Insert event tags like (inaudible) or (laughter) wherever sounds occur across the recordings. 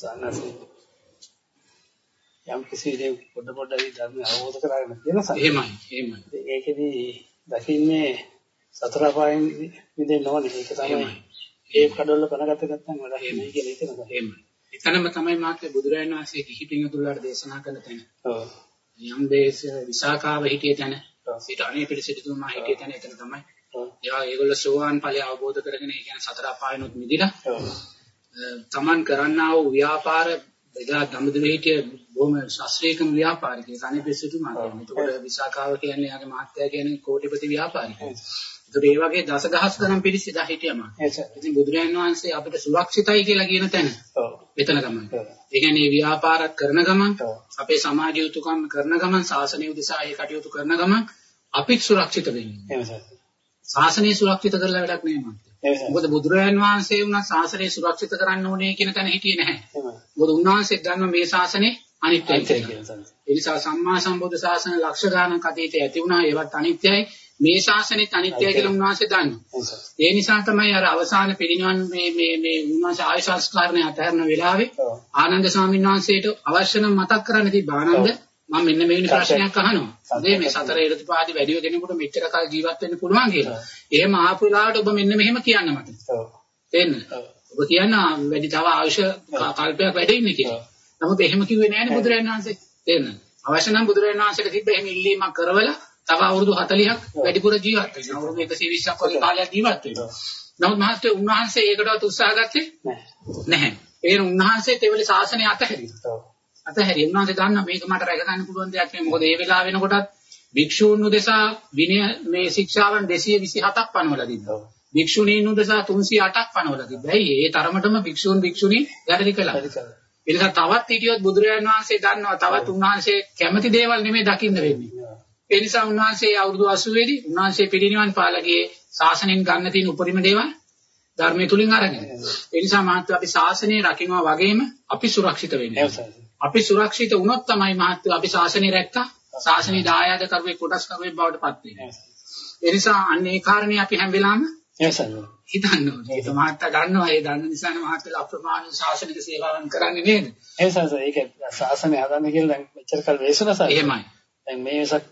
සන්නසේ යම් කිසි දෙයක් පොඩ පොඩ ධර්ම අවබෝධ කරගන්න තියෙන සත්. එහෙමයි එහෙමයි. ඒකෙදි දකින්නේ සතර පායෙන් විදෙන්න ඕනේ. ඒක තමයි ඒ කඩවල පනගත ගත්තම වැඩක් නෙමෙයි කියන එක නේද? එහෙමයි. එතනම තමයි මාත් බුදුරජාණන් වහන්සේ කිහි පිංගුතුල්ලාට දේශනා කරන තැන. ඔව්. යම් දේශ විසාකාව හිටිය තැන ඊට අනේ පිළිසිතුමා හිටිය තැන එතන තමයි. ඒවා ඒගොල්ලෝ සෝවාන් ඵලය අවබෝධ කරගෙන ඒ කියන්නේ සතර අපායනොත් මිදිලා තමන් කරන්නා වූ ව්‍යාපාර එදා දඹදිව හිටිය බොහොම ශාස්ත්‍රීයකම ව්‍යාපාරිකයෙක් අනේ පිළිසිතුමා කියන්නේ. ඒකට විසාකාව කියන්නේ යාගේ මහත්තයා කියන්නේ කෝටිපති ව්‍යාපාරිකයෙක්. ඒකට ඒ වගේ දසදහස් ගණන් පිරිස එදා හිටියම. ඉතින් බුදුරජාණන් වහන්සේ අපිට සුරක්ෂිතයි කියලා කියන තැන. ඔව්. එතන තමයි. ඒ කියන්නේ ව්‍යාපාරත් කරන ගමන් අපේ සමාජ යුතුයකම් කරන ගමන් සාසනය උදෙසා ඒ කටයුතු කරන ගමන් අපිත් සුරක්ෂිත වෙන්නේ. එහෙම සර්. ශාසනය සුරක්ෂිත කරලා වැඩක් නෙමෙයි මන්ට. මොකද බුදුරජාන් වහන්සේ වුණා ශාසනය සුරක්ෂිත කරන්න ඕනේ කියන තැන හිටියේ නැහැ. මොකද උන්වහන්සේ දන්නවා මේ ශාසනේ අනිත්‍යයි කියලා. ඒ නිසා සම්මා සම්බුද්ධ ශාසන ලක්ෂ ගානක් අතීතයේ ඇති වුණා ඒවත් අනිත්‍යයි. මේ ශාසනෙත් අනිත්‍යයි කියලා උන්වහන්සේ දන්නවා. ඒ නිසා තමයි අර අවසාන පිළිනිවන් මේ මේ මේ උන්වහන්සේ ආය සංස්කාරණය අතහැරන වෙලාවේ ආනන්ද ස්වාමීන් වහන්සේට අවශ්‍ය නම් මතක් කරන්න තිබ්බා ආනන්ද මම මෙන්න මෙවැනි ප්‍රශ්නයක් අහනවා. මේ මේ සතර ඍතුපාදි වැඩිව දෙනකොට මෙච්චර කල් ජීවත් වෙන්න පුළුවන් කියලා. එහෙම ආපු වෙලාවට ඔබ මෙන්න මෙහෙම කියන්න මට. ඔව්. ඔබ කියන්න වැඩි තව අවශ්‍ය කල්පයක් වැඩ ඉන්නේ කියලා. නමුත් එහෙම කිව්වේ නෑනේ බුදුරජාණන් වහන්සේ. තේන්න. අවශ්‍ය නම් බුදුරජාණන් වහන්සේට තිබ්බ එහෙම ඉල්ලීමක් කරවලා තව අවුරුදු 40ක් වැඩිපුර ජීවත් වෙනවා. අවුරුදු 120ක් වගේ කාලයක් ජීවත් වෙනවා. නමුත් මහත්තයා උන්වහන්සේ ඒකටවත් උත්සාහ ගත්තේ නැහැ. ඒ උන්වහන්සේ තෙවලේ ශාසනය අතහැරියා. අතහැරිය. උන්වහන්සේ දන්නා මේක මට රැක ගන්න පුළුවන් දෙයක් නෙමෙයි. මොකද ඒ වෙලාව වෙනකොටත් භික්ෂූන් උදෙසා විනය මේ ශික්ෂාවන් 227ක් පනවලා තිබ්බා. භික්ෂුණීන් උදෙසා 308ක් පනවලා තිබ්බා. ඇයි ඒ තරමටම භික්ෂූන් භික්ෂුණී ගැටලි කළා. ඒ නිසා තවත් හිටියොත් බුදුරජාණන් වහන්සේ දන්නවා තවත් උන්වහන්සේ කැමති දේවල් නෙමෙයි දකින්න වෙන්නේ. ඒ නිසා උන්වහන්සේ අවුරුදු 80 දී උන්වහන්සේ පිරිනිවන් පාලගේ ශාසනයෙන් ගන්න තියෙන උපරිම දේවල් ධර්මයේ තුලින් අරගෙන. ඒ නිසා මහත්ව අපි ශාසනය රකින්නවා වගේම අපි සුරක්ෂිත වෙන්නේ. අපි සුරක්ෂිත වුණොත් තමයි මහත්ව අපි ශාසනය රැක්කා. ශාසනීය දායාද කරුවේ කොටස් කරුවේ බවට පත් වෙන්නේ. ඒ නිසා අන්න ඒ කාරණේ අපි හැම වෙලාවෙම හිතන්න ඕනේ. ඒක මහත්ව දන්නවා. ඒ දන්න නිසා මහත්ව අප්‍රමාණ ශාසනික සේවාවන් කරන්නේ නේද? ඒ සස ඒක ශාසනය හදන්න කියලා දැන් මෙච්චර කල් වේසනස. එහෙමයි. දැන් මේ වෙසක්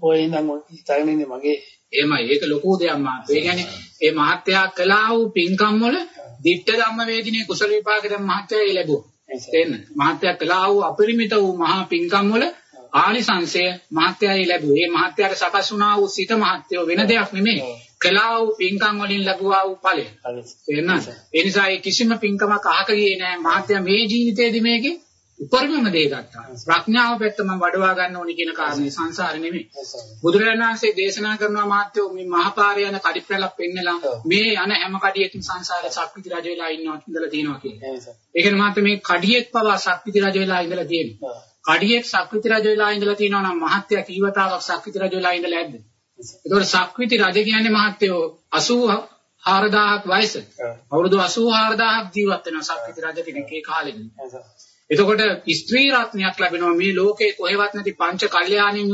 පොයේ ඉඳන් හිතාගෙන ඉන්නේ මගේ එහෙමයි. ඒක ලොකු දෙයක් මහත්ව. ඒ කියන්නේ මේ මහත්යා කළා වූ පින්කම් වල ditta ධම්ම වේදිනේ කුසල විපාක දැන් මහත්යයි ලැබුවා. තේන්න. මහත්යා කළා වූ අපරිමිත වූ මහා පින්කම් වල ආනිසංශය මහත්යයි ලැබුවේ. මහත්යාට සකස් වුණා වූ සිත මහත්යෝ වෙන දෙයක් නෙමෙයි. කළා වූ පින්කම් වලින් ලැබුවා වූ ඵලය. තේරෙනවද? ඒ නිසා ඒ කිසිම පින්කමක් අහක ගියේ නෑ. මහත්යා මේ ජීවිතේදී මේකේ උපරිමම දේ ගත්තා. ප්‍රඥාව පැත්ත මම වඩවා ගන්න ඕනි කියන කාරණේ සංසාරේ නෙමෙයි. බුදුරජාණන් වහන්සේ දේශනා කරනවා මාත්‍යෝ මේ මහපාරේ යන කඩිප්‍රලක් පෙන්නලා මේ යන හැම කඩියකින් සංසාරේ සක්විති රජ වෙලා ඉන්නවා ඉඳලා තියෙනවා කියන්නේ. ඒ කියන්නේ මාත්‍ය මේ කඩියෙක් පවා සක්විති රජ වෙලා ඉඳලා තියෙනවා. කඩියෙක් සක්විති රජ වෙලා ඉඳලා තියෙනවා නම් මහත්ය කීවතාවක් සක්විති රජ වෙලා ඉඳලා ඇද්ද? ඒතකොට සක්විති රජ කියන්නේ මහත්යෝ 84000ක් වයස. අවුරුදු 84000ක් ජීවත් වෙනවා සක්විති රජ කෙනෙක් ඒ කාලෙදී. එතකොට ස්ත්‍රී රත්නයක් ලැබෙනවා මේ ලෝකේ කොහෙවත් නැති පංච කල්යාණින්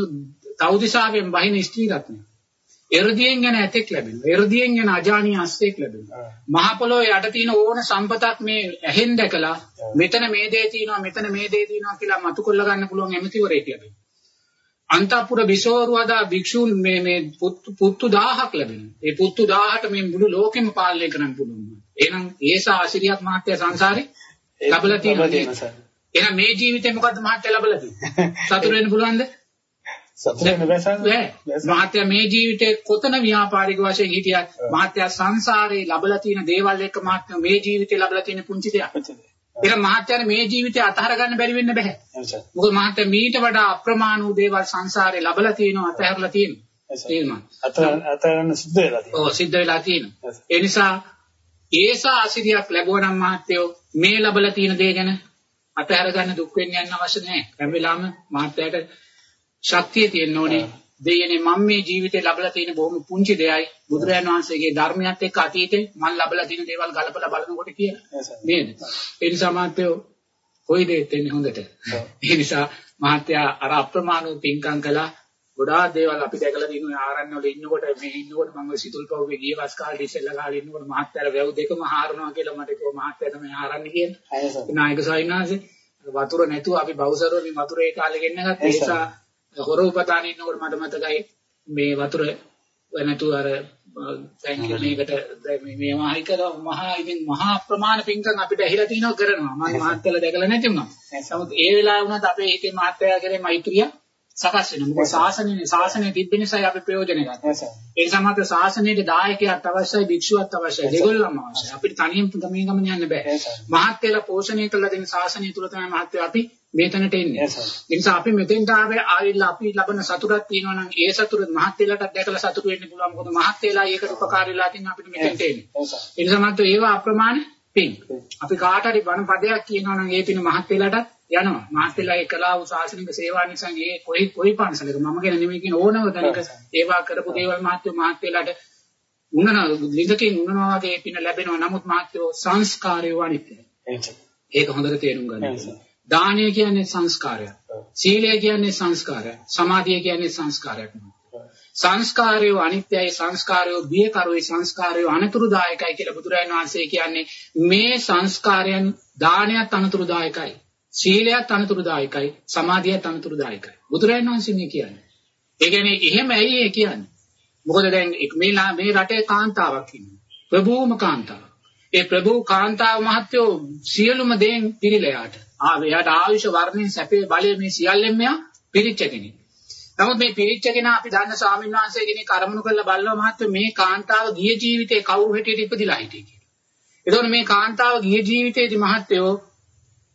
තවුදිසාවෙන් බහින ස්ත්‍රී රත්නය. එ르දියෙන් යන ඇතෙක් ලැබෙනවා. එ르දියෙන් යන අජානීය අස්සෙක් ලැබෙනවා. මහ පොළොවේ යට තියෙන ඕන සම්පතක් මේ ඇහෙන් දැකලා මෙතන මේ දේ තියෙනවා මෙතන මේ දේ තියෙනවා කියලා මතු කොල්ල ගන්න පුළුවන් ඇමතිවරයෙක් ලැබෙනවා. අන්තපුර විසෝරුවදා භික්ෂූන් මේ මේ පුත්තු 1000ක් ලැබෙනවා. ඒ පුත්තු 1000ට මේ මුළු ලෝකෙම පාලනය කරන්න පුළුවන්. එහෙනම් ඒසා ආශිරියත් මහත්ය සංසාරේ ලැබලා තියෙනවා. එහෙනම් මේ ජීවිතේ මොකද්ද මහත්ය ලැබලා තියෙන්නේ? සතුට වෙන්න පුළුවන්ද? සතුට වෙන්න බෑ. මහත්ය මේ ජීවිතේ කොතන ව්‍යාපාරික වශයෙන් හිටියත් මහත්ය සංසාරේ ලැබලා තියෙන දේවල් එක්ක මහත්ය මේ ජීවිතේ ලැබලා තියෙන පුංචි දෙයක්. එහෙනම් මහත්යර මේ ජීවිතේ අතහර ගන්න බැරි වෙන්න බෑ. මොකද මහත්ය මීට වඩා අප්‍රමාණ වූ දේවල් සංසාරේ ලැබලා තියෙනවා අතහැරලා තියෙනවා. තේරුණාද? අතහරන්න සිද්ධ වෙලා තියෙනවා. ඔව් සිද්ධ වෙලා තියෙනවා. ඒ නිසා ඒසා ආශිර්වාදයක් ලැබුවා නම් මහත්යෝ මේ ලැබලා තියෙන දේ ගැන අතහැර ගන්න දුක් වෙන්න යන්න අවශ්‍ය නැහැ. හැම වෙලාවෙම මහත්යට ශක්තිය තියෙන්න ඕනේ. දෙයනේ මම මේ ජීවිතේ ලැබලා තියෙන බොහොම පුංචි දෙයයි බුදුරජාණන් වහන්සේගේ ධර්මයත් එක්ක අතීතේ මම ලැබලා තියෙන දේවල් ගලපලා බලනකොට කියලා. නේද? ඒ නිසා මහත්යෝ කොයි දෙයක් වෙන්නේ හොඳට. ඒ නිසා මහත්යා අර අප්‍රමාණ වූ පින්කම් කළා ගොඩාක් දේවල් අපි දැකලා තියෙනවා. ආරණ්‍ය වල ඉන්නකොට මේ ඉන්නකොට මම ඔය සිතුල් පවුවේ ගිය වස් කාලේ ඉස්සෙල්ලා කාලේ ඉන්නකොට මහත්තයාලා වැව් දෙකම හාරනවා කියලා මට කිව්වා. මහත්තයා තමයි ආරණ්‍ය කියන්නේ. නායක සායිනාසේ වතුර නැතුව අපි බවුසරව මේ වතුර කාලේ ගෙන්න ගත්තා. ඒ නිසා හොර උපතාන ඉන්නකොට මට මතකයි මේ වතුර නැතුව අර තැන්කියු මේකට මේ මහයි කරා මහා ඉතින් මහා ප්‍රමාණ පින්කම් අපිට ඇහිලා තිනවා කරනවා. මම මහත්තයලා දැකලා නැති වුණා. නමුත් ඒ වෙලාව වුණත් අපේ හිතේ මහත්තයා කරේ මෛත්‍රිය සකස් වෙනවා. මොකද ශාසනයේ ශාසනයේ තිබෙන නිසා අපි ප්‍රයෝජන ගන්නවා. ඒ මාත් ශාසනයේ දායකයෙක් අවශ්‍යයි, භික්ෂුවක් අවශ්‍යයි, දෙගොල්ලම අවශ්‍යයි. අපිට තනියම ගමේ ගමන යන්න බෑ. මහත්යලා පෝෂණය කළ දෙන ශාසනය තුල තමයි මහත්ය අපි මේතනට එන්නේ. ඒ නිසා අපි මෙතෙන්ට ආවේ ආවිල්ලා අපි ලබන සතුටක් තියෙනවා නම් ඒ සතුට මහත්යලාටත් දැකලා සතුට වෙන්න පුළුවන්. මොකද මහත්යලා ඒකට උපකාරීලා තින්න අපිට මෙතෙන්ට එන්නේ. ඒ නිසා මහත්ය ඒවා අප්‍රමාණ පින්. අපි කාට හරි බණ පදයක් කියනවා නම් ඒ පින මහත්යලාටත් යනවා. මහත්ලා ඒ කලාව ශාසනික සේවා නිසා ඒ කොයි කොයි පන්සලක මම ගැන නෙමෙයි කියන ඕනම තැනක ඒවා කරපු දේවල් මහත්ව මහත්ලාට උනන ලිඳකින් උනනවා වගේ පින ලැබෙනවා. නමුත් මහත්වෝ සංස්කාරය වනිත්‍යයි. ඒක හොඳට තේරුම් ගන්න. දානය කියන්නේ සංස්කාරයක්. සීලය කියන්නේ සංස්කාරයක්. සමාධිය කියන්නේ සංස්කාරයක්. සංස්කාරය අනිත්‍යයි සංස්කාරය බියකරුයි සංස්කාරය අනතුරුදායකයි කියලා බුදුරජාණන් වහන්සේ කියන්නේ මේ සංස්කාරයන් දානයත් අනතුරුදායකයි සීලයත් අනතුරුදායකයි සමාධියත් අනතුරුදායකයි. බුදුරජාණන් වහන්සේ මේ කියන්නේ. ඒ කියන්නේ එහෙම ඇයි ඒ කියන්නේ. මොකද දැන් මේ මේ රටේ කාන්තාවක් ඉන්නවා. ප්‍රභූම කාන්තාවක්. ඒ ප්‍රභූ කාන්තාව මහත්වෝ සියලුම දේන් පිළිලයාට ආ එයාට ආයුෂ වර්ණයෙන් සැපේ බලය මේ සියල්ලෙන් මෙයා පිළිච්ච කෙනෙක්. නමුත් මේ පිළිච්ච කෙනා අපි දන්න ස්වාමීන් වහන්සේ කෙනෙක් කරමුණු කරලා බලනවා මහත්වෝ මේ කාන්තාව ගිය ජීවිතේ කවුරු හැටියට ඉපදිලා හිටියේ කියලා. එතකොට මේ කාන්තාව ගිය ජීවිතේදී මහත්වෝ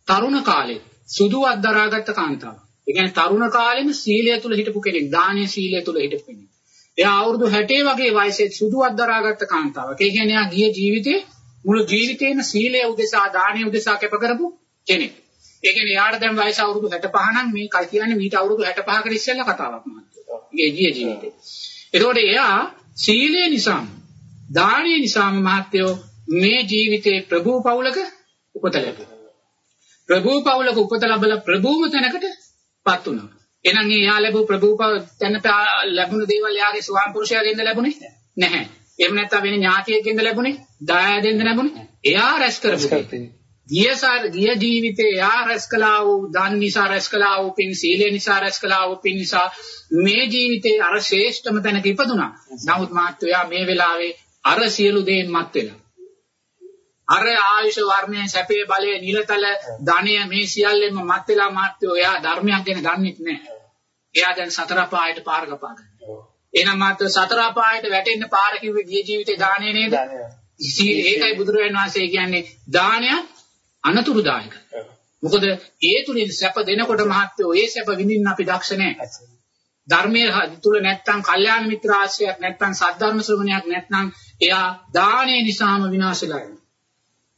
තරුණ කාලේ සුදු අද්දරාගත්ත කාන්තාව. ඒ කියන්නේ තරුණ කාලෙම සීලය තුල හිටපු කෙනෙක්, දානීය සීලය තුල හිටපු කෙනෙක්. එයා අවුරුදු 60 වගේ වයසේ සුදු අද්දරාගත්ත කාන්තාවක්. ඒ කියන්නේ එයා ගිය ජීවිතේ මුළු ජීවිතේම සීලය උදෙසා, දානීය උදෙසා කැප කරපු කෙනෙක්. ඒ කියන්නේ එයාට දැන් වයස අවුරුදු 65 නම් මේ කල් කියන්නේ මීට අවුරුදු 65කට ඉස්සෙල්ලා කතාවක් මහත්තයෝ. ඒ ගිය ජීවිතේ. එතකොට එයා සීලය නිසාම, දානීය නිසාම මහත්තයෝ මේ ජීවිතේ ප්‍රභූ පවුලක උපත ලැබුවා. ප්‍රභූ පවුලක උපත ලැබලා ප්‍රභූම තැනකටපත් වුණා. එහෙනම් ඒ යා ලැබු ප්‍රභූ තැනට ලැබුණු දේවල් යාගේ ස්වාම පුරුෂයාගෙන්ද ලැබුණේ නැහැ. එහෙම නැත්නම් වෙන ඥාතියෙක්ගෙන්ද ලැබුණේ? දායාදෙන්ද ලැබුණේ? එයා රැස් කරපු ගියසාර ගිය ජීවිතේ එයා රැස් කළා වූ දන් නිසා රැස් කළා වූ පින් සීලය නිසා රැස් කළා වූ පින් නිසා මේ ජීවිතේ අර ශ්‍රේෂ්ඨම තැනක ඉපදුනා. නමුත් මාත්‍යා මේ වෙලාවේ අර සියලු දේන් මත් වෙනවා. අර ආයුෂ වර්ණය සැපේ බලය නිලතල ධනය මේ සියල්ලෙම මත් වෙලා මාත්‍යෝ එයා ධර්මයක් ගැන දන්නේ නැහැ. එයා දැන් සතර පායට පාර කපා ගන්නවා. එහෙනම් මාත්‍ය සතර පායට වැටෙන්න පාර කිව්වේ ගිය ජීවිතේ දාණය නේද? ඒකයි බුදුරජාණන් වහන්සේ කියන්නේ දානය අනතුරුදායක. මොකද ඒ තුලින් සැප දෙනකොට මහත්යෝ ඒ සැප විඳින්න අපි දක්ෂ නැහැ. ධර්මයේ තුල නැත්තම් කල්යාණ මිත්‍ර ආශ්‍රයයක් නැත්තම් සද්ධර්ම ශ්‍රවණයක් නැත්තම් එයා දානේ නිසාම විනාශලා යනවා.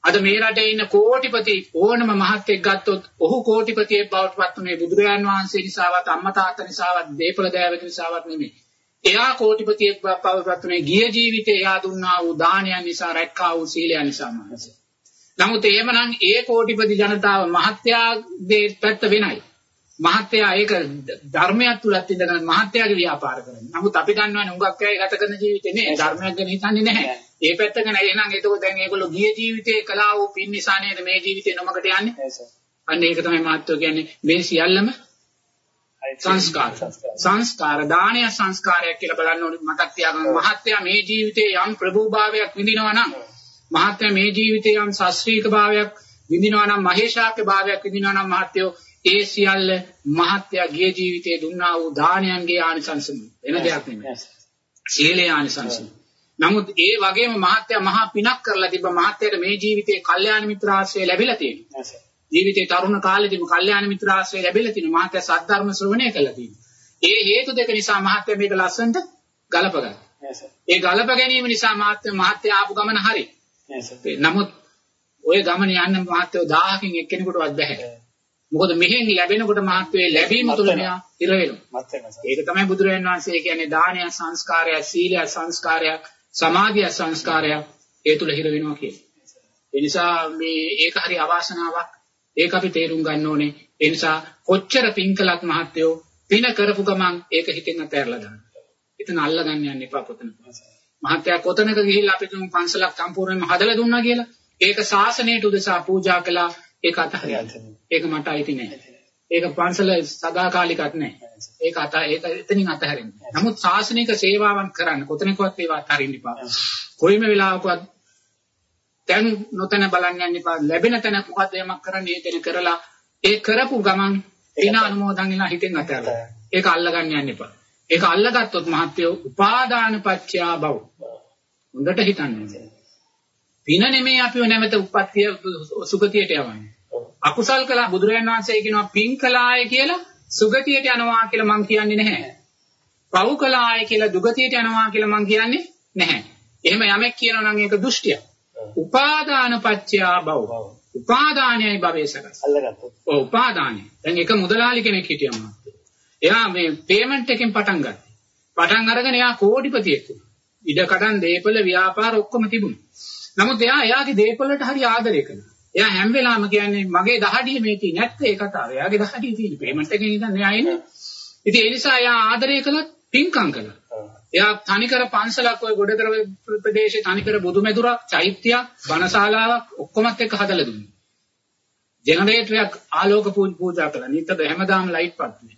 අද මේ රටේ ඉන්න කෝටිපති ඕනම මහත්ෙක් ගත්තොත් ඔහු කෝටිපතියෙක් බවට පත් වුණේ බුදුරජාන් වහන්සේ නිසාවත් අම්මා තාත්තා නිසාවත් දීපල දෑවක නිසාවත් නෙමෙයි. එයා කෝටිපතියෙක් බවට පත් වුණේ ගිය ජීවිතේ එයා දුන්නා වූ දානයන් නිසා රැක්කා වූ සීලයන් නිසා මහසෙ. නමුත් එහෙමනම් ඒ කෝටිපති ජනතාව මහත්යාගේ පැත්ත වෙනයි. මහත්යා ඒක ධර්මයක් තුලත් ඉඳගෙන මහත්යාගේ ව්‍යාපාර කරනවා. නමුත් අපි දන්නවනේ උඟක් අය ගත කරන ජීවිතේ නේ ධර්මයක් ගැන හිතන්නේ නැහැ. ඒ පැත්ත ගැන එහෙනම් එතකොට දැන් ඒගොල්ලෝ ගිය ජීවිතේ කළා වූ පින් නිසා නේද මේ ජීවිතේ නොමකට යන්නේ? අන්න ඒක තමයි මහත්ව කියන්නේ මේ සියල්ලම සංස්කාර. සංස්කාර දානය සංස්කාරයක් කියලා බලන්න ඕනේ මතක් තියාගන්න. මහත්යා මේ ජීවිතේ යම් ප්‍රභූභාවයක් විඳිනවා නම් මහත්යා මේ ජීවිතේ යම් ශාස්ත්‍රීය භාවයක් විඳිනවා නම් මහේශාක්‍ය භාවයක් විඳිනවා නම් මහත්යෝ ඒ සියල්ල මහත්යා ගිය ජීවිතේ දුන්නා වූ දානයන්ගේ ආනිසංසම වෙන දෙයක් නෙමෙයි. සීලේ ආනිසංසම. නමුත් ඒ වගේම මහත්ය මහා පිනක් කරලා තිබ්බ මහත්යට මේ ජීවිතේ කල්යාණ මිත්‍ර ආශ්‍රය ලැබිලා තියෙනවා. ජීවිතේ තරුණ කාලෙදිම කල්යාණ මිත්‍ර ආශ්‍රය ලැබිලා තියෙනවා. මහත්ය සද්ධර්ම ශ්‍රවණය කළා තියෙනවා. ඒ හේතු දෙක නිසා මහත්ය මේක ලස්සනට ගලපගත්තා. ඒ ගලප ගැනීම නිසා මහත්ය මහත්ය ආපු ගමන හරි. නමුත් ওই ගමන යන්න මහත්ය 1000කින් එක්කෙනෙකුටවත් බැහැ. මොකද මෙහෙන් ලැබෙනකොට මහත්වේ ලැබීම තුළ මෙයා ඉර වෙනවා. ඒක තමයි බුදුරජාණන් වහන්සේ කියන්නේ දානය සංස්කාරය, සීලය සංස්කාරය, සමාධිය සංස්කාරය ඒ තුල හිර වෙනවා කියන්නේ. ඒ නිසා මේ ඒක හරි අවාසනාවක්. ඒක අපි තේරුම් ගන්න ඕනේ. ඒ නිසා කොච්චර පින්කලක් මහත්යෝ පින කරපු ගමන් ඒක හිතෙන් අතහැරලා දාන්න. එතන අල්ලගන්න යන්න එපා කොතන. මහත්යා කොතනක ගිහිල්ලා අපි තුන් පන්සලක් සම්පූර්ණයෙන්ම හදලා දුන්නා කියලා. ඒක ශාසනයට උදෙසා පූජා කළා. ඒක අතහැරියා. ඒක මට අයිති නෑ. ඒක පන්සල සදාකාලිකත් නෑ. ඒක අත ඒක එතනින් අතහැරෙන්න. නමුත් ශාසනික සේවාවන් කරන්න කොතනකවත් ඒවා අතහරින්න එපා. කොයිම වෙලාවකවත් දැන් නොතන බලන්න යන්න එපා. ලැබෙන තැන මොකද්ද යමක් කරන්නේ ඒක කරලා ඒ කරපු ගමන් දින අනුමෝදන් වෙලා හිතෙන් අතහැරලා. ඒක අල්ලගන්න යන්න එපා. ඒක අල්ලගත්තොත් මහත්යෝ උපාදාන පත්‍යා බව. හොඳට හිතන්න. පින නෙමෙයි අපිව නැවත උප්පත්තිය සුගතියට යවන්නේ. අකුසල් කළා බුදුරජාණන් වහන්සේ කියනවා පින් කළාය කියලා සුගතියට යනවා කියලා මං කියන්නේ නැහැ. පව් කළාය කියලා දුගතියට යනවා කියලා මං කියන්නේ නැහැ. එහෙම යමෙක් කියනවා නම් ඒක දෘෂ්ටියක්. උපාදාන පත්‍යා බව. උපාදානයයි භවයේ සකස්. අල්ලගත්තොත්. ඔව් උපාදානය. දැන් එක මුදලාලි කෙනෙක් හිටියා මහත්තයා. එයා මේ පේමන්ට් එකෙන් පටන් ගත්තා. පටන් අරගෙන එයා කෝටිපතියෙක් වුණා. ඉඩ කඩන් දීපල ව්‍යාපාර ඔක්කොම තිබුණා. නමුත් එයා එයාගේ දීපල වලට හරි ආදරය කළා. එයා හැම වෙලාවෙම කියන්නේ මගේ දහඩිය මේ තියෙන්නේ නැත්te ඒ කතාව. එයාගේ දහඩිය තියෙන්නේ පේමන්ට් එකෙන් ඉඳන් එයා ඉන්නේ. ඉතින් ඒ නිසා එයා ආදරය කළත් පින්කම් කළා. එයා තනිකර පන්සලක් ඔය ගොඩ කර ප්‍රදේශයේ තනිකර බුදුමෙදුරක්, චෛත්‍යයක්, බණශාලාවක් ඔක්කොමත් එක්ක හදලා දුන්නා. ජෙනරේටරයක් ආලෝක පූජා කළා. නිතර හැමදාම ලයිට් පත්නේ.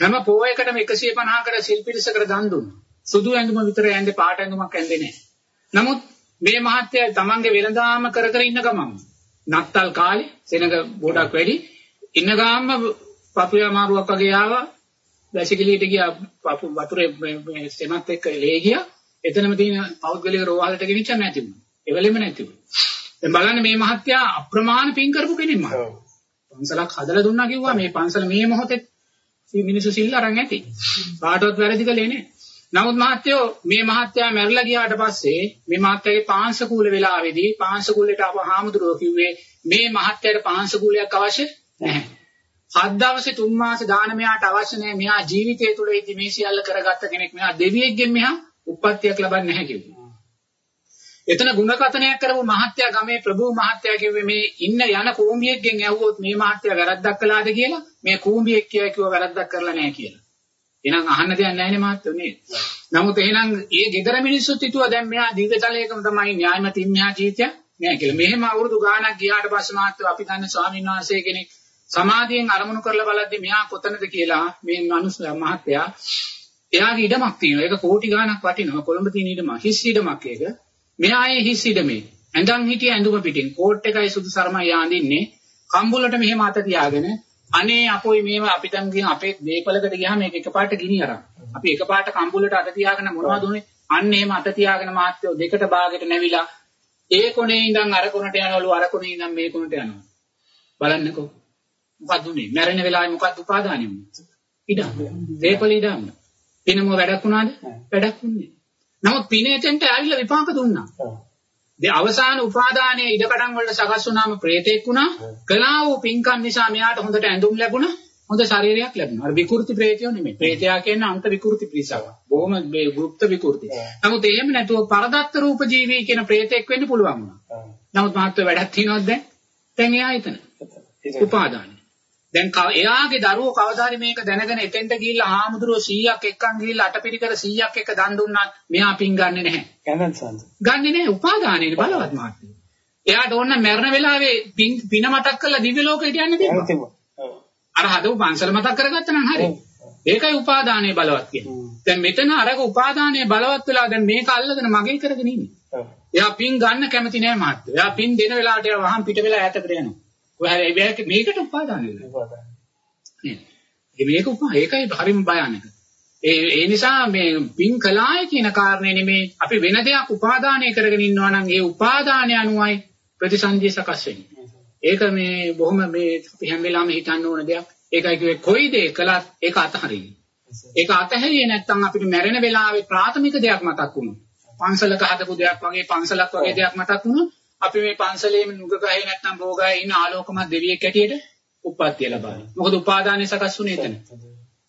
හැම පොයකටම 150කට සිල් පිරිසකට දන් දුන්නා. සුදු ඇඳුම විතර ඇඳේ පාට ඇඳුමක් ඇඳේ නැහැ. නමුත් මේ මහත්තයා තමන්ගේ වෙළඳාම කර කර ඉන්න ගමන් නත්තල් කාලේ සෙනඟ ගොඩක් වැඩි. ඉන්න ගාම්ම පපුවේ අමාරුවක් වගේ ආවා. වැසිකිළියට ගියා පපු වතුරේ සෙනත් එක්ක ලේ ගියා. එතනම තියෙන පෞද්ගලික රෝහලට ගෙනිච්ච නැති වුණා එවලෙම නැති වුණා දැන් බලන්න මේ මහත්තයා අප්‍රමාණ පින් කරපු කෙනෙක් මම පන්සලක් හදලා දුන්නා කිව්වා. මේ පන්සල මේ මොහොතේ මිනිස්සු සිල් අරන් ඇති. කාටවත් වැරදි කළේ නෑ නමුත් මහත්තයෝ මේ මහත්තයා මැරිලා ගියාට පස්සේ මේ මහත්තයාගේ පාංශකූල වෙලාවේදී පාංශකූලයට ආව හාමුදුරුවෝ කිව්වේ මේ මහත්තයාට පාංශකූලයක් අවශ්‍ය නැහැ. හත් දවසේ තුන් මාසේ දාන මෙයාට අවශ්‍ය නැහැ. මෙයා ජීවිතය තුළ ඉදි මේ සියල්ල කරගත්ත කෙනෙක්. මෙයා දෙවියෙක්ගෙන් මෙහා උප්පත්තියක් ලබන්නේ නැහැ කිව්වා. එතන ಗುಣකතනයක් කරපු මහත්තයා ගමේ ප්‍රභූ මහත්තයා කිව්වේ මේ ඉන්න යන කූඹියෙක්ගෙන් ඇහුවොත් මේ මහත්තයා වැරද්දක් කළාද කියලා මේ කූඹියෙක් කියලා කිව්ව වැරද්දක් කරලා නැහැ කියලා. එහෙනම් අහන්න දෙයක් නැහැ නේ මහත්තයෝ නේද? නමුත් එහෙනම් ඒ gedara මිනිස්සුත් හිතුවා දැන් මෙහා දීර්ඝතලයකම තමයි න්‍යායමතින් මෙහා ජීවිතය නෑ කියලා. මෙහෙම අවුරුදු ගාණක් ගියාට පස්සේ මහත්තයෝ අපි දන්න ස්වාමීන් වහන්සේ කෙනෙක් සමාධියෙන් අරමුණු කරලා බලද්දි මෙහා කොතනද කියලා මේ මනුස්සයා මහත්තයා එයාගේ ඉඩමක් තියෙනවා. ඒක කෝටි ගාණක් වටිනවා. කොළඹ තියෙන ඉඩම හිස් ඉඩමක් ඒක. මෙහායේ හිස් ඉඩමේ. ඇඳන් හිටිය ඇඳුම පිටින් කෝට් එකයි සුදු සරමයි යාඳින්නේ. කම්බුලට මෙහෙම අත තියාගෙන අනේ අපොයි මේව අපි දැන් ගියා අපේ දීපලකට ගියාම මේක එකපාරට ගිනි අරන්. අපි එකපාරට කම්බුලට අත තියාගෙන මොනවද උනේ? අන්න එහෙම අත තියාගෙන මාත්‍යෝ දෙකට භාගයට නැවිලා ඒ කොනේ ඉඳන් අර කොනට යනවලු අර කොනේ ඉඳන් මේ කොනට යනවා. බලන්නකෝ. මොකද උනේ? මැරෙන වෙලාවේ මොකක්ද උපාදානෙ උනේ? ඉඩම්. දීපල ඉඩම්. පිනම වැඩක් වුණාද? වැඩක් වුණේ. නමුත් පිනේතෙන්ට ඇවිල්ලා විපාක දුන්නා. දී අවසාන උපාදානයේ ඉඩකඩම් වලට සකස් වුණාම ප්‍රේතෙක් වුණා. කළා වූ පින්කම් නිසා මෙයාට හොඳට ඇඳුම් ලැබුණා. හොඳ ශරීරයක් ලැබුණා. අර විකෘති ප්‍රේතයෝ නෙමෙයි. ප්‍රේතයා කියන්නේ අන්ත විකෘති පිරිසක්. බොහොම මේ গুপ্ত විකෘති. නමුත් එහෙම නැතුව පරදත්ත රූප ජීවී කියන ප්‍රේතෙක් වෙන්න පුළුවන් වුණා. නමුත් මහත්ව වැඩක් තියනවද දැන්? දැන් එයා එතන. උපාදානයි. දැන් එයාගේ දරුවෝ කවදා හරි මේක දැනගෙන එතෙන්ට ගිහිල්ලා ආමුදුරෝ 100ක් එක්කන් ගිහිල්ලා අටපිරිකර 100ක් එක දන් දුන්නත් මෙයා පින් ගන්නෙ නැහැ. ගන්නත් සඳ. ගන්නෙ නැහැ උපාදානයේ බලවත් මහත්තයෝ. එයාට ඕන මරණ වෙලාවේ පින් මතක් කරලා දිව්‍ය ලෝකෙට යන්න දෙන්න. අර හදපු පන්සල මතක් කරගත්තා නම් හරි. ඒකයි උපාදානයේ බලවත් කියන්නේ. දැන් මෙතන අරක උපාදානයේ බලවත් වෙලා දැන් මේක අල්ලගෙන මගේ කරගෙන ඉන්නේ. එයා පින් ගන්න කැමති නෑ මහත්තයෝ. එයා පින් දෙන වෙලාවට එයා වහන් පිට වෙලා ඈතට යනවා. ඔය මේකට උපාදාන වෙනවා. මේක උපා ඒකයි හරිම භයානක. ඒ ඒ නිසා මේ පින් කලාය කියන කාරණේ නෙමේ අපි වෙන දෙයක් උපාදානය කරගෙන ඉන්නවා නම් ඒ උපාදානය අනුවයි ප්‍රතිසන්දිය සකස් වෙන්නේ. ඒක මේ බොහොම මේ අපි හැම වෙලාවෙම හිතන්න ඕන දෙයක්. ඒකයි කිව්වේ කොයි දේ කළත් ඒක අතහරින්න. ඒක අතහැරියේ නැත්නම් අපිට මැරෙන වෙලාවේ ප්‍රාථමික දෙයක් මතක් වුණා. පන්සලක හදපු දෙයක් වගේ පන්සලක් වගේ දෙයක් මතක් වුණා. අපි මේ පන්සලේම නුග ගහේ නැත්නම් බෝගහේ ඉන්න ආලෝකමත් දෙවියෙක් හැටියට උප්පත්තිය ලබනවා. මොකද උපාදානය සකස් වුණේ එතන.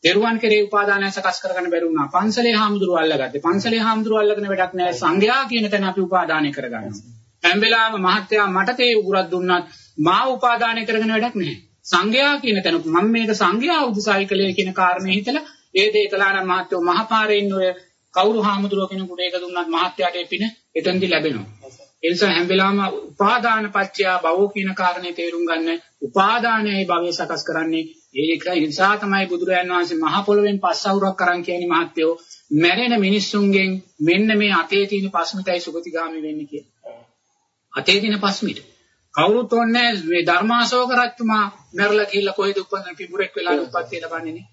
දේරුවන් කෙරේ උපාදානය සකස් කරගන්න බැරි වුණා. පන්සලේ හාමුදුරුවෝ අල්ලගත්තේ. පන්සලේ හාමුදුරුවෝ අල්ලගෙන වැඩක් නැහැ. සංඝයා කියන තැන අපි උපාදානය කරගන්නවා. හැම වෙලාවෙම මහත්තයා මට තේ උගුරක් දුන්නත් මා උපාදානය කරගෙන වැඩක් නැහැ. සංඝයා කියන තැන මම මේක සංඝයා උදෙසායි කලේ කියන කාරණේ හිතලා ඒ දේ කළා නම් මහත්වෝ මහපාරේ ඉන්න ඔය කවුරු හාමුදුරුවෝ කෙනෙකුට ඒක දුන්නත් මහත්යාට ඒ පින එතෙන්දි ලැබෙනවා. ඒ නිසා හැම වෙලාවම උපාදාන පත්‍ය භවෝ කියන කාරණේ තේරුම් ගන්න උපාදානයයි භවය සකස් කරන්නේ ඒක නිසා තමයි බුදුරජාණන් වහන්සේ මහ පොළවෙන් පස් අවුරක් කරන් කියන්නේ මහත්යෝ මැරෙන මිනිස්සුන්ගෙන් මෙන්න මේ අතේ තියෙන පස්මිතයි සුගතිගාමි වෙන්නේ කියලා. අතේ තියෙන පස්මිත. කවුරුත් ඕනේ මේ ධර්මාශෝක රජතුමා මැරලා ගිහිල්ලා කොහෙද උපන්න පිඹුරෙක් වෙලා උපත්ති ලබන්නේ නේ.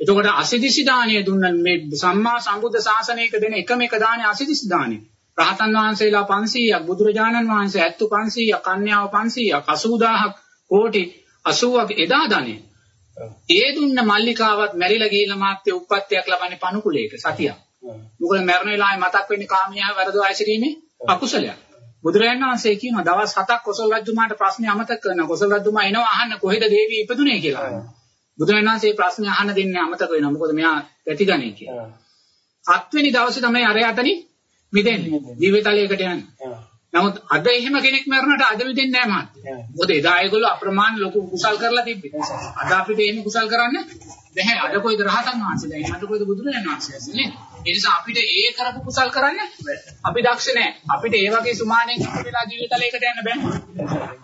එතකොට අසිදිසි දාණය දුන්නන් මේ සම්මා සම්බුද්ධ ශාසනයක දෙන එකම එක දාණය අසිදිසි දාණය. රහතන් වහන්සේලා 500ක් බුදුරජාණන් වහන්සේ ඇත්තු 500ක් කන්‍යාව 500ක් 80000ක් කෝටි 80ක් එදා දාණය. ඒ දුන්න මල්ලිකාවත් මැරිලා ගිහිල්ලා මාත්‍ය උප්පත්තියක් ලබන්නේ පණුකුලයක සතියක්. මොකද මරණ වෙලාවේ මතක් වෙන්නේ කාමියා වැරදෝ ඇසිරීමේ අකුසලයක්. බුදුරජාණන් වහන්සේ කියනවා දවස් 7ක් කොසල් රජුමාට ප්‍රශ්නේ අමතක කරනවා. කොසල් රජුමා එනවා අහන්න කොහෙද දේවී ඉපදුනේ කියලා. බුදුරජාණන් වහන්සේ ප්‍රශ්නේ අහන්න දෙන්නේ අමතක වෙනවා. මොකද මෙයා පැතිගන්නේ කියලා. හත්වෙනි දවසේ තමයි අරයතනි මිදෙන්නේ. ජීවිතලයකට යන්නේ. නමුත් අද එහෙම කෙනෙක් මරනට අද මිදෙන්නේ නැහැ මහත්තයා. මොකද එදා ඒගොල්ලෝ අප්‍රමාණ ලොකු කුසල් කරලා තිබ්බේ. අද අපිට එහෙම කුසල් කරන්න බැහැ. අද කොයිද රහතන් වහන්සේලා? එහෙම අද කොයිද බුදුරජාණන් වහන්සේලා නේ? ඒ නිසා අපිට ඒ කරපු කුසල් කරන්න අපි දක්ෂ නැහැ. අපිට ඒ වගේ සුමානෙන් වෙලා ජීවිතලයකට යන්න බෑ.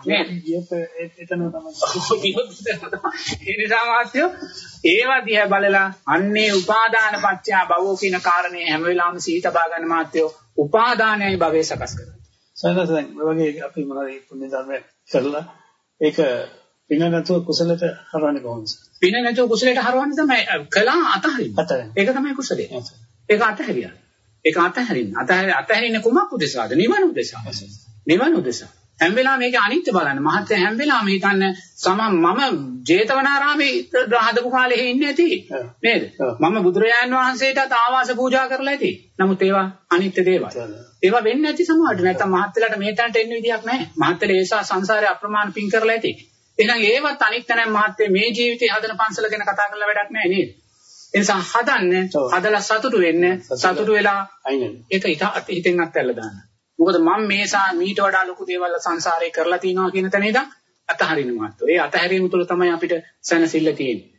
නේද? එතන තමයි. ඒ නිසා මහත්තයෝ ඒවා දිහා බලලා අන්නේ උපාදාන පත්‍ය භවෝ කියන කාරණේ හැම වෙලාවෙම සීතබා ගන්න මහත්තයෝ උපාදානයයි භවයේ සකස් කරනවා. සනස දැන් මේ වගේ අපි මොනවද පුණ්‍ය ධර්ම කරලා ඒක පින නැතුව කුසලයට හරවන්නේ කොහොමද? පින නැතුව කුසලයට හරවන්නේ තමයි කළා අතහරින්න. අතහරින්න. ඒක තමයි කුසලය. ඒක අතහැරියා. ඒක අතහැරින්න. අතහැර අතහැරින්න කුමක් උදෙසාද? නිවන උදෙසා. නිවන උදෙසා. හැම වෙලාවෙම මේක අනිත්‍ය බලන්න. මහත්ය හැම වෙලාවෙම හිතන්න සම මම ජේතවනාරාමේ හදපු කාලේ ඉන්නේ නැති. නේද? මම බුදුරජාන් වහන්සේටත් ආවාස පූජා කරලා ඇති. නමුත් ඒවා අනිත්‍ය දේවල්. ඒවා වෙන්නේ නැති සමහරට. නැත්තම් මහත්යලට මේ තැනට එන්න විදියක් නැහැ. මහත්යල ඒසා සංසාරේ අප්‍රමාණ පින් කරලා ඇති. එහෙනම් ඒවත් අනිත්‍ය නැහැ මහත්ය මේ ජීවිතේ හදන පන්සල ගැන කතා කරලා වැඩක් නැහැ නේද? ඒ නිසා හදන්න, හදලා සතුටු වෙන්න, සතුටු වෙලා ඒක හිතෙන් අත්හැරලා දාන්න. මොකද මම මේසා මීට වඩා ලොකු දේවල් සංසාරේ කරලා තිනවා කියන තැන ඉඳන් අතහරින්න මාත්තු. ඒ අතහැරීම තුළ තමයි අපිට සැනසෙල්ල තියෙන්නේ.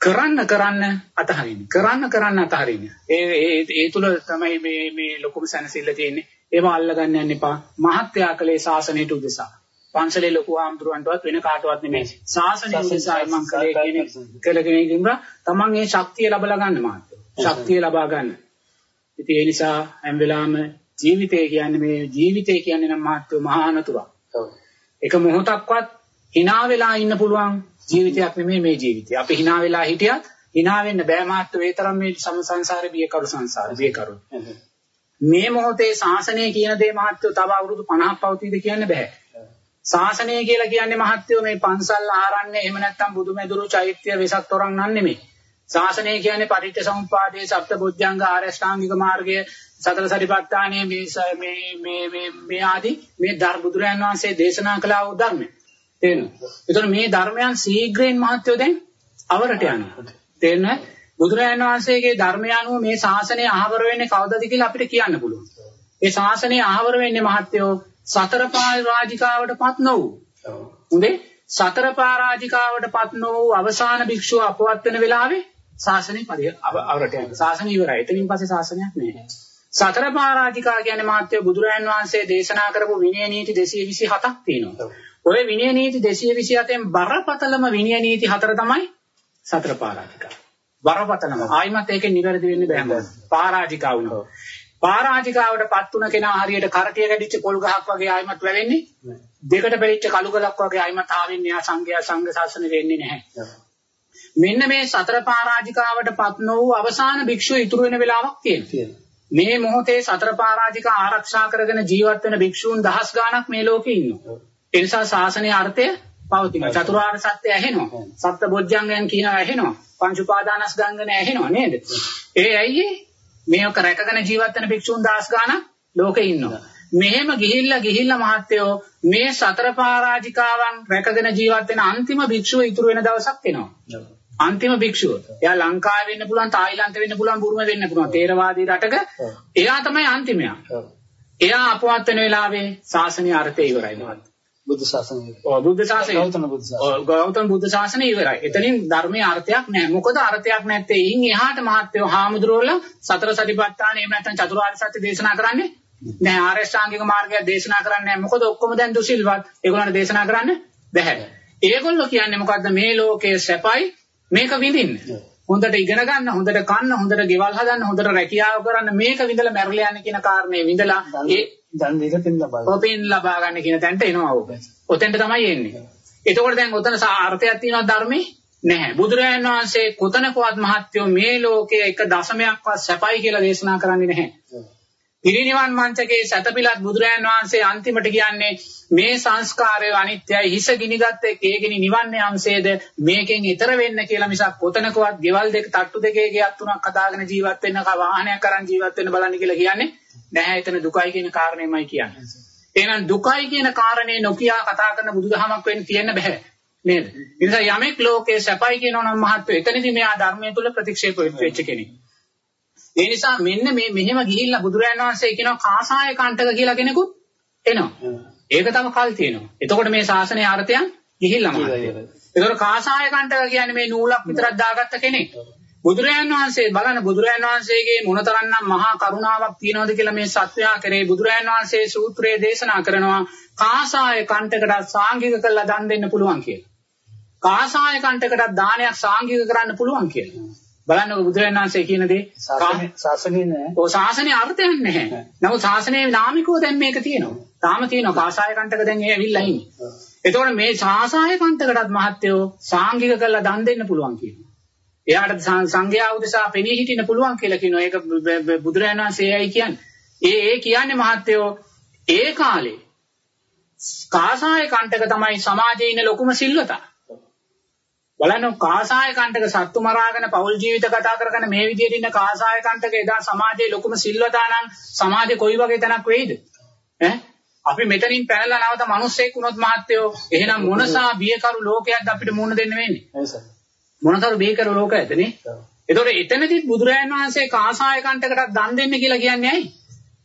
කරන්න කරන්න අතහරින්න. කරන්න කරන්න අතහරින්න. ඒ ඒ ඒ තුළ තමයි මේ මේ ලොකුම සැනසෙල්ල තියෙන්නේ. ඒව අල්ලගන්න යන්න එපා. මහත්යා කලේ ශාසනයට උදෙසා. පන්සලේ ලොකු ආම්තුරුන්ටවත් වෙන කාටවත් නෙමෙයි. ශාසනය උදෙසායි මම කලේ කියන කලගෙන ඉඳිම්බා තමන් මේ ශක්තිය ලබා ගන්න මාත්තු. ශක්තිය ලබා ගන්න. ඉතින් ඒ නිසා හැම වෙලාවෙම ජීවිතය කියන්නේ මේ ජීවිතය කියන්නේ නම් මහත්ව මහා අනතුරක්. එක මොහොතක්වත් hina වෙලා ඉන්න පුළුවන් ජීවිතයක් නෙමෙයි මේ ජීවිතය. අපි hina වෙලා හිටියත් hina වෙන්න බෑ මහත්ව ඒ තරම් මේ සම සංසාරේ බිය කරු සංසාරේ බිය කරු. මේ මොහොතේ ශාසනය කියන දේ මහත්ව තව අවුරුදු 50ක් පවතීද කියන්න බෑ. ශාසනය කියලා කියන්නේ මහත්ව මේ පන්සල් ආරන්නේ එහෙම නැත්නම් බුදුමෙදුරු චෛත්‍ය වෙසක් තොරන් නන් නෙමෙයි. ශාසනය කියන්නේ පටිච්ච සමුප්පාදයේ සප්තබොධ්‍යංග ආරෂ්ඨාංගික මාර්ගයේ සතර සරිපට්ඨානයේ මේ මේ මේ මේ මේ ආදී මේ ධර්ම බුදුරයන් වහන්සේ දේශනා කළා වූ ධර්මය. තේරෙනවද? ඒතකොට මේ ධර්මයන් ශීඝ්‍රයෙන් මහත්වෝ දැන් අවරට යනවා. තේරෙනවද? බුදුරයන් වහන්සේගේ ධර්මය අනුව මේ ශාසනය ආවර වෙන්නේ කවදද කියලා අපිට කියන්න පුළුවන්. ඒ ශාසනය ආවර වෙන්නේ මහත්වෝ සතර පාරාජිකාවටපත් නොවු. හොඳේ සතර පාරාජිකාවටපත් නොවු අවසාන භික්ෂුව අපවත් වෙන වෙලාවේ ශාසනය පරිය අවරට යනවා. ශාසනය ඉවරයි. එතනින් පස්සේ ශාසනයක් නැහැ. සතර පාරාජිකා කියන්නේ මාත්‍ය බුදුරයන් වහන්සේ දේශනා කරපු විනය නීති 227ක් තියෙනවා. ওই විනය නීති 227න් බරපතලම විනය නීති හතර තමයි සතර පාරාජිකා. බරපතලම ආයිමත් ඒකේ නිවැරදි වෙන්න බෑ. පාරාජිකා වුණා. පාරාජිකාවටපත් තුන කෙනා හරියට කරටිය ගැඩිච්ච පොල් ගහක් වගේ ආයිමත් වැවෙන්නේ දෙකට බෙරිච්ච කළු ගලක් වගේ ආයිමත් ආවෙන්නේ ආ සංඝයා සංඝ ශාසන වෙන්නේ නැහැ. මෙන්න මේ සතර පාරාජිකාවටපත් නොවු අවසාන භික්ෂුව ඉතුරු වෙන වෙලාවක් තියෙනවා. මේ මොහොතේ සතර පාරාජික ආරක්ෂා කරගෙන ජීවත් වෙන භික්ෂූන් දහස් ගාණක් මේ ලෝකේ ඉන්නවා. ඒ නිසා ශාසනයේ අර්ථය පවතිනවා. චතුරාර්ය සත්‍ය ඇහෙනවා. සත්‍ය බොජ්ජංගයන් කියනවා ඇහෙනවා. පංච උපාදානස්කන්ධන ඇහෙනවා නේද? ඒ ඇයි මේක රැකගෙන ජීවත් වෙන භික්ෂූන් දහස් ගාණක් ලෝකේ ඉන්නවා. මෙහෙම ගිහිල්ලා ගිහිල්ලා මහත්තයෝ මේ සතර පාරාජිකාවන් රැකගෙන ජීවත් වෙන අන්තිම භික්ෂුව ඉතුරු වෙන දවසක් එනවා. අන්තිම භික්ෂුව. එයා ලංකාවේ වෙන්න පුළුවන්, තායිලන්තේ වෙන්න පුළුවන්, බුරුම වෙන්න පුළුවන්. තේරවාදී රටක එයා තමයි අන්තිමයා. එයා අපවත් වෙන වෙලාවේ ශාසනීය අර්ථය ඉවරයි මහත්. බුද්ධ ශාසනය. ඔව් බුද්ධ ශාසනය. ගෞතම බුද්ධ ශාසනය. ඔව් ගෞතම බුද්ධ ශාසනය ඉවරයි. එතනින් ධර්මයේ අර්ථයක් නැහැ. මොකද අර්ථයක් නැත්තේ ඉන් එහාට මහත්යෝ හාමුදුරුවෝ සතර සතිපට්ඨාන එහෙම නැත්නම් චතුරාර්ය සත්‍ය දේශනා කරන්නේ නැහැ. ආර්ය ශ්‍රාංගික මාර්ගය දේශනා කරන්නේ නැහැ. මොකද ඔක්කොම දැන් දුසිල්වත්. ඒගොල්ලන්ට දේශනා කරන්න බැහැ. ඒගොල්ලෝ කියන්නේ මොකද්ද මේ ලෝකයේ සැපයි මේක විඳින්න. හොඳට ඉගෙන ගන්න, හොඳට කන්න, හොඳට ගෙවල් හදන්න, හොඳට රැකියාව කරන්න මේක විඳලා මැරලා යන්න කියන කාරණේ විඳලා ඒ දන් දීලා පින් ලබා ගන්න. ඔපින් ලබා ගන්න කියන තැනට එනවා ඔබ. ඔතෙන්ට තමයි එන්නේ. එතකොට දැන් ඔතන අර්ථයක් තියෙනවා ධර්මේ නැහැ. බුදුරජාණන් වහන්සේ කොතනකවත් මහත්යෝ මේ ලෝකයේ එක දශමයක්වත් සැපයි කියලා දේශනා කරන්නේ නැහැ. පිරිනිවන් මංචකේ සතපිලත් බුදුරජාණන් වහන්සේ අන්තිමට කියන්නේ මේ සංස්කාරය අනිත්‍යයි හිස ගිනිගත් එක්ක ඒ ගිනි නිවන්නේ අංශයේද මේකෙන් ඈතර වෙන්න කියලා මිසක් කොතනකවත් ගෙවල් දෙක තට්ටු දෙකේ ගියක් තුනක් හදාගෙන ජීවත් වෙන්න වාහනයක් අරන් ජීවත් වෙන්න බලන්න කියලා කියන්නේ නැහැ එතන දුකයි කියන කාරණේමයි කියන්නේ. එහෙනම් දුකයි කියන කාරණේ නොකිය කතා කරන බුදුදහමක් වෙන්න තියෙන්න බෑ. නේද? ඒ නිසා යමෙක් ලෝකේ සැපයි කියනවා නම් මහත්ව එතනදී මෙයා ධර්මයේ තුල ප්‍රතික්ෂේප වෙච්ච කෙනෙක්. ඒ නිසා මෙන්න මේ මෙහෙම ගිහිල්ලා බුදුරජාණන් වහන්සේ කියනවා කාසාය කණ්ඨක කියලා කෙනෙකුත් එනවා. ඒක තම කල් තියෙනවා. එතකොට මේ ශාසනයේ අර්ථයන් ගිහිල්ලාම. ඒතකොට කාසාය කණ්ඨක කියන්නේ මේ නූලක් විතරක් දාගත්ත කෙනෙක්. බුදුරජාණන් වහන්සේ බලන බුදුරජාණන් වහන්සේගේ මොනතරම්නම් මහා කරුණාවක් තියෙනවද කියලා මේ සත්‍යයා කරේ බුදුරජාණන් වහන්සේ සූත්‍රයේ දේශනා කරනවා කාසාය කණ්ඨකට සාංගික කරලා දන් දෙන්න පුළුවන් කියලා. කාසාය කණ්ඨකට දානයක් සාංගික කරන්න පුළුවන් කියලා. බලන්නකො බුදුරජාණන් වහන්සේ කියන දේ ශාසනය නෑ. ඔව් ශාසනයේ අර්ථයක් නැහැ. නමුත් ශාසනයේ නාමිකව දැන් මේක තියෙනවා. තාම තියෙනවා කාසාය කණ්ඨක දැන් ඒ ඇවිල්ලා ඉන්නේ. එතකොට මේ ශාසාය කණ්ඨකටත් මහත්යෝ සාංගික කරලා දන් දෙන්න පුළුවන් කියනවා. එයාට සංඝයා උදෙසා පෙනී හිටින්න පුළුවන් කියලා කියනවා. ඒක බුදුරජාණන් වහන්සේයි කියන්නේ. ඒ ඒ කියන්නේ මහත්යෝ ඒ කාලේ කාසාය කණ්ඨක තමයි සමාජයේ ඉන්න ලොකුම සිල්වතා. බලන්න කාසාය කණ්ඨක සත්තු මරාගෙන පෞල් ජීවිත කතා කරගෙන මේ විදිහට ඉන්න කාසාය කණ්ඨක එදා සමාජයේ ලොකුම සිල්වතා නම් සමාජේ කොයි වගේ තැනක් වෙයිද? ඈ? අපි මෙතනින් පැනලා නැවත මිනිස්සෙක් වුණොත් මහත්තයෝ එහෙනම් මොනසා බියකරු ලෝකයක්ද අපිට මුණ දෙන්න වෙන්නේ? මොනතර බියකරු ලෝකයක්ද නේ? එතකොට එතනදිත් බුදුරජාණන් වහන්සේ කාසාය කණ්ඨකටත් දන් දෙන්න කියලා කියන්නේ ඇයි?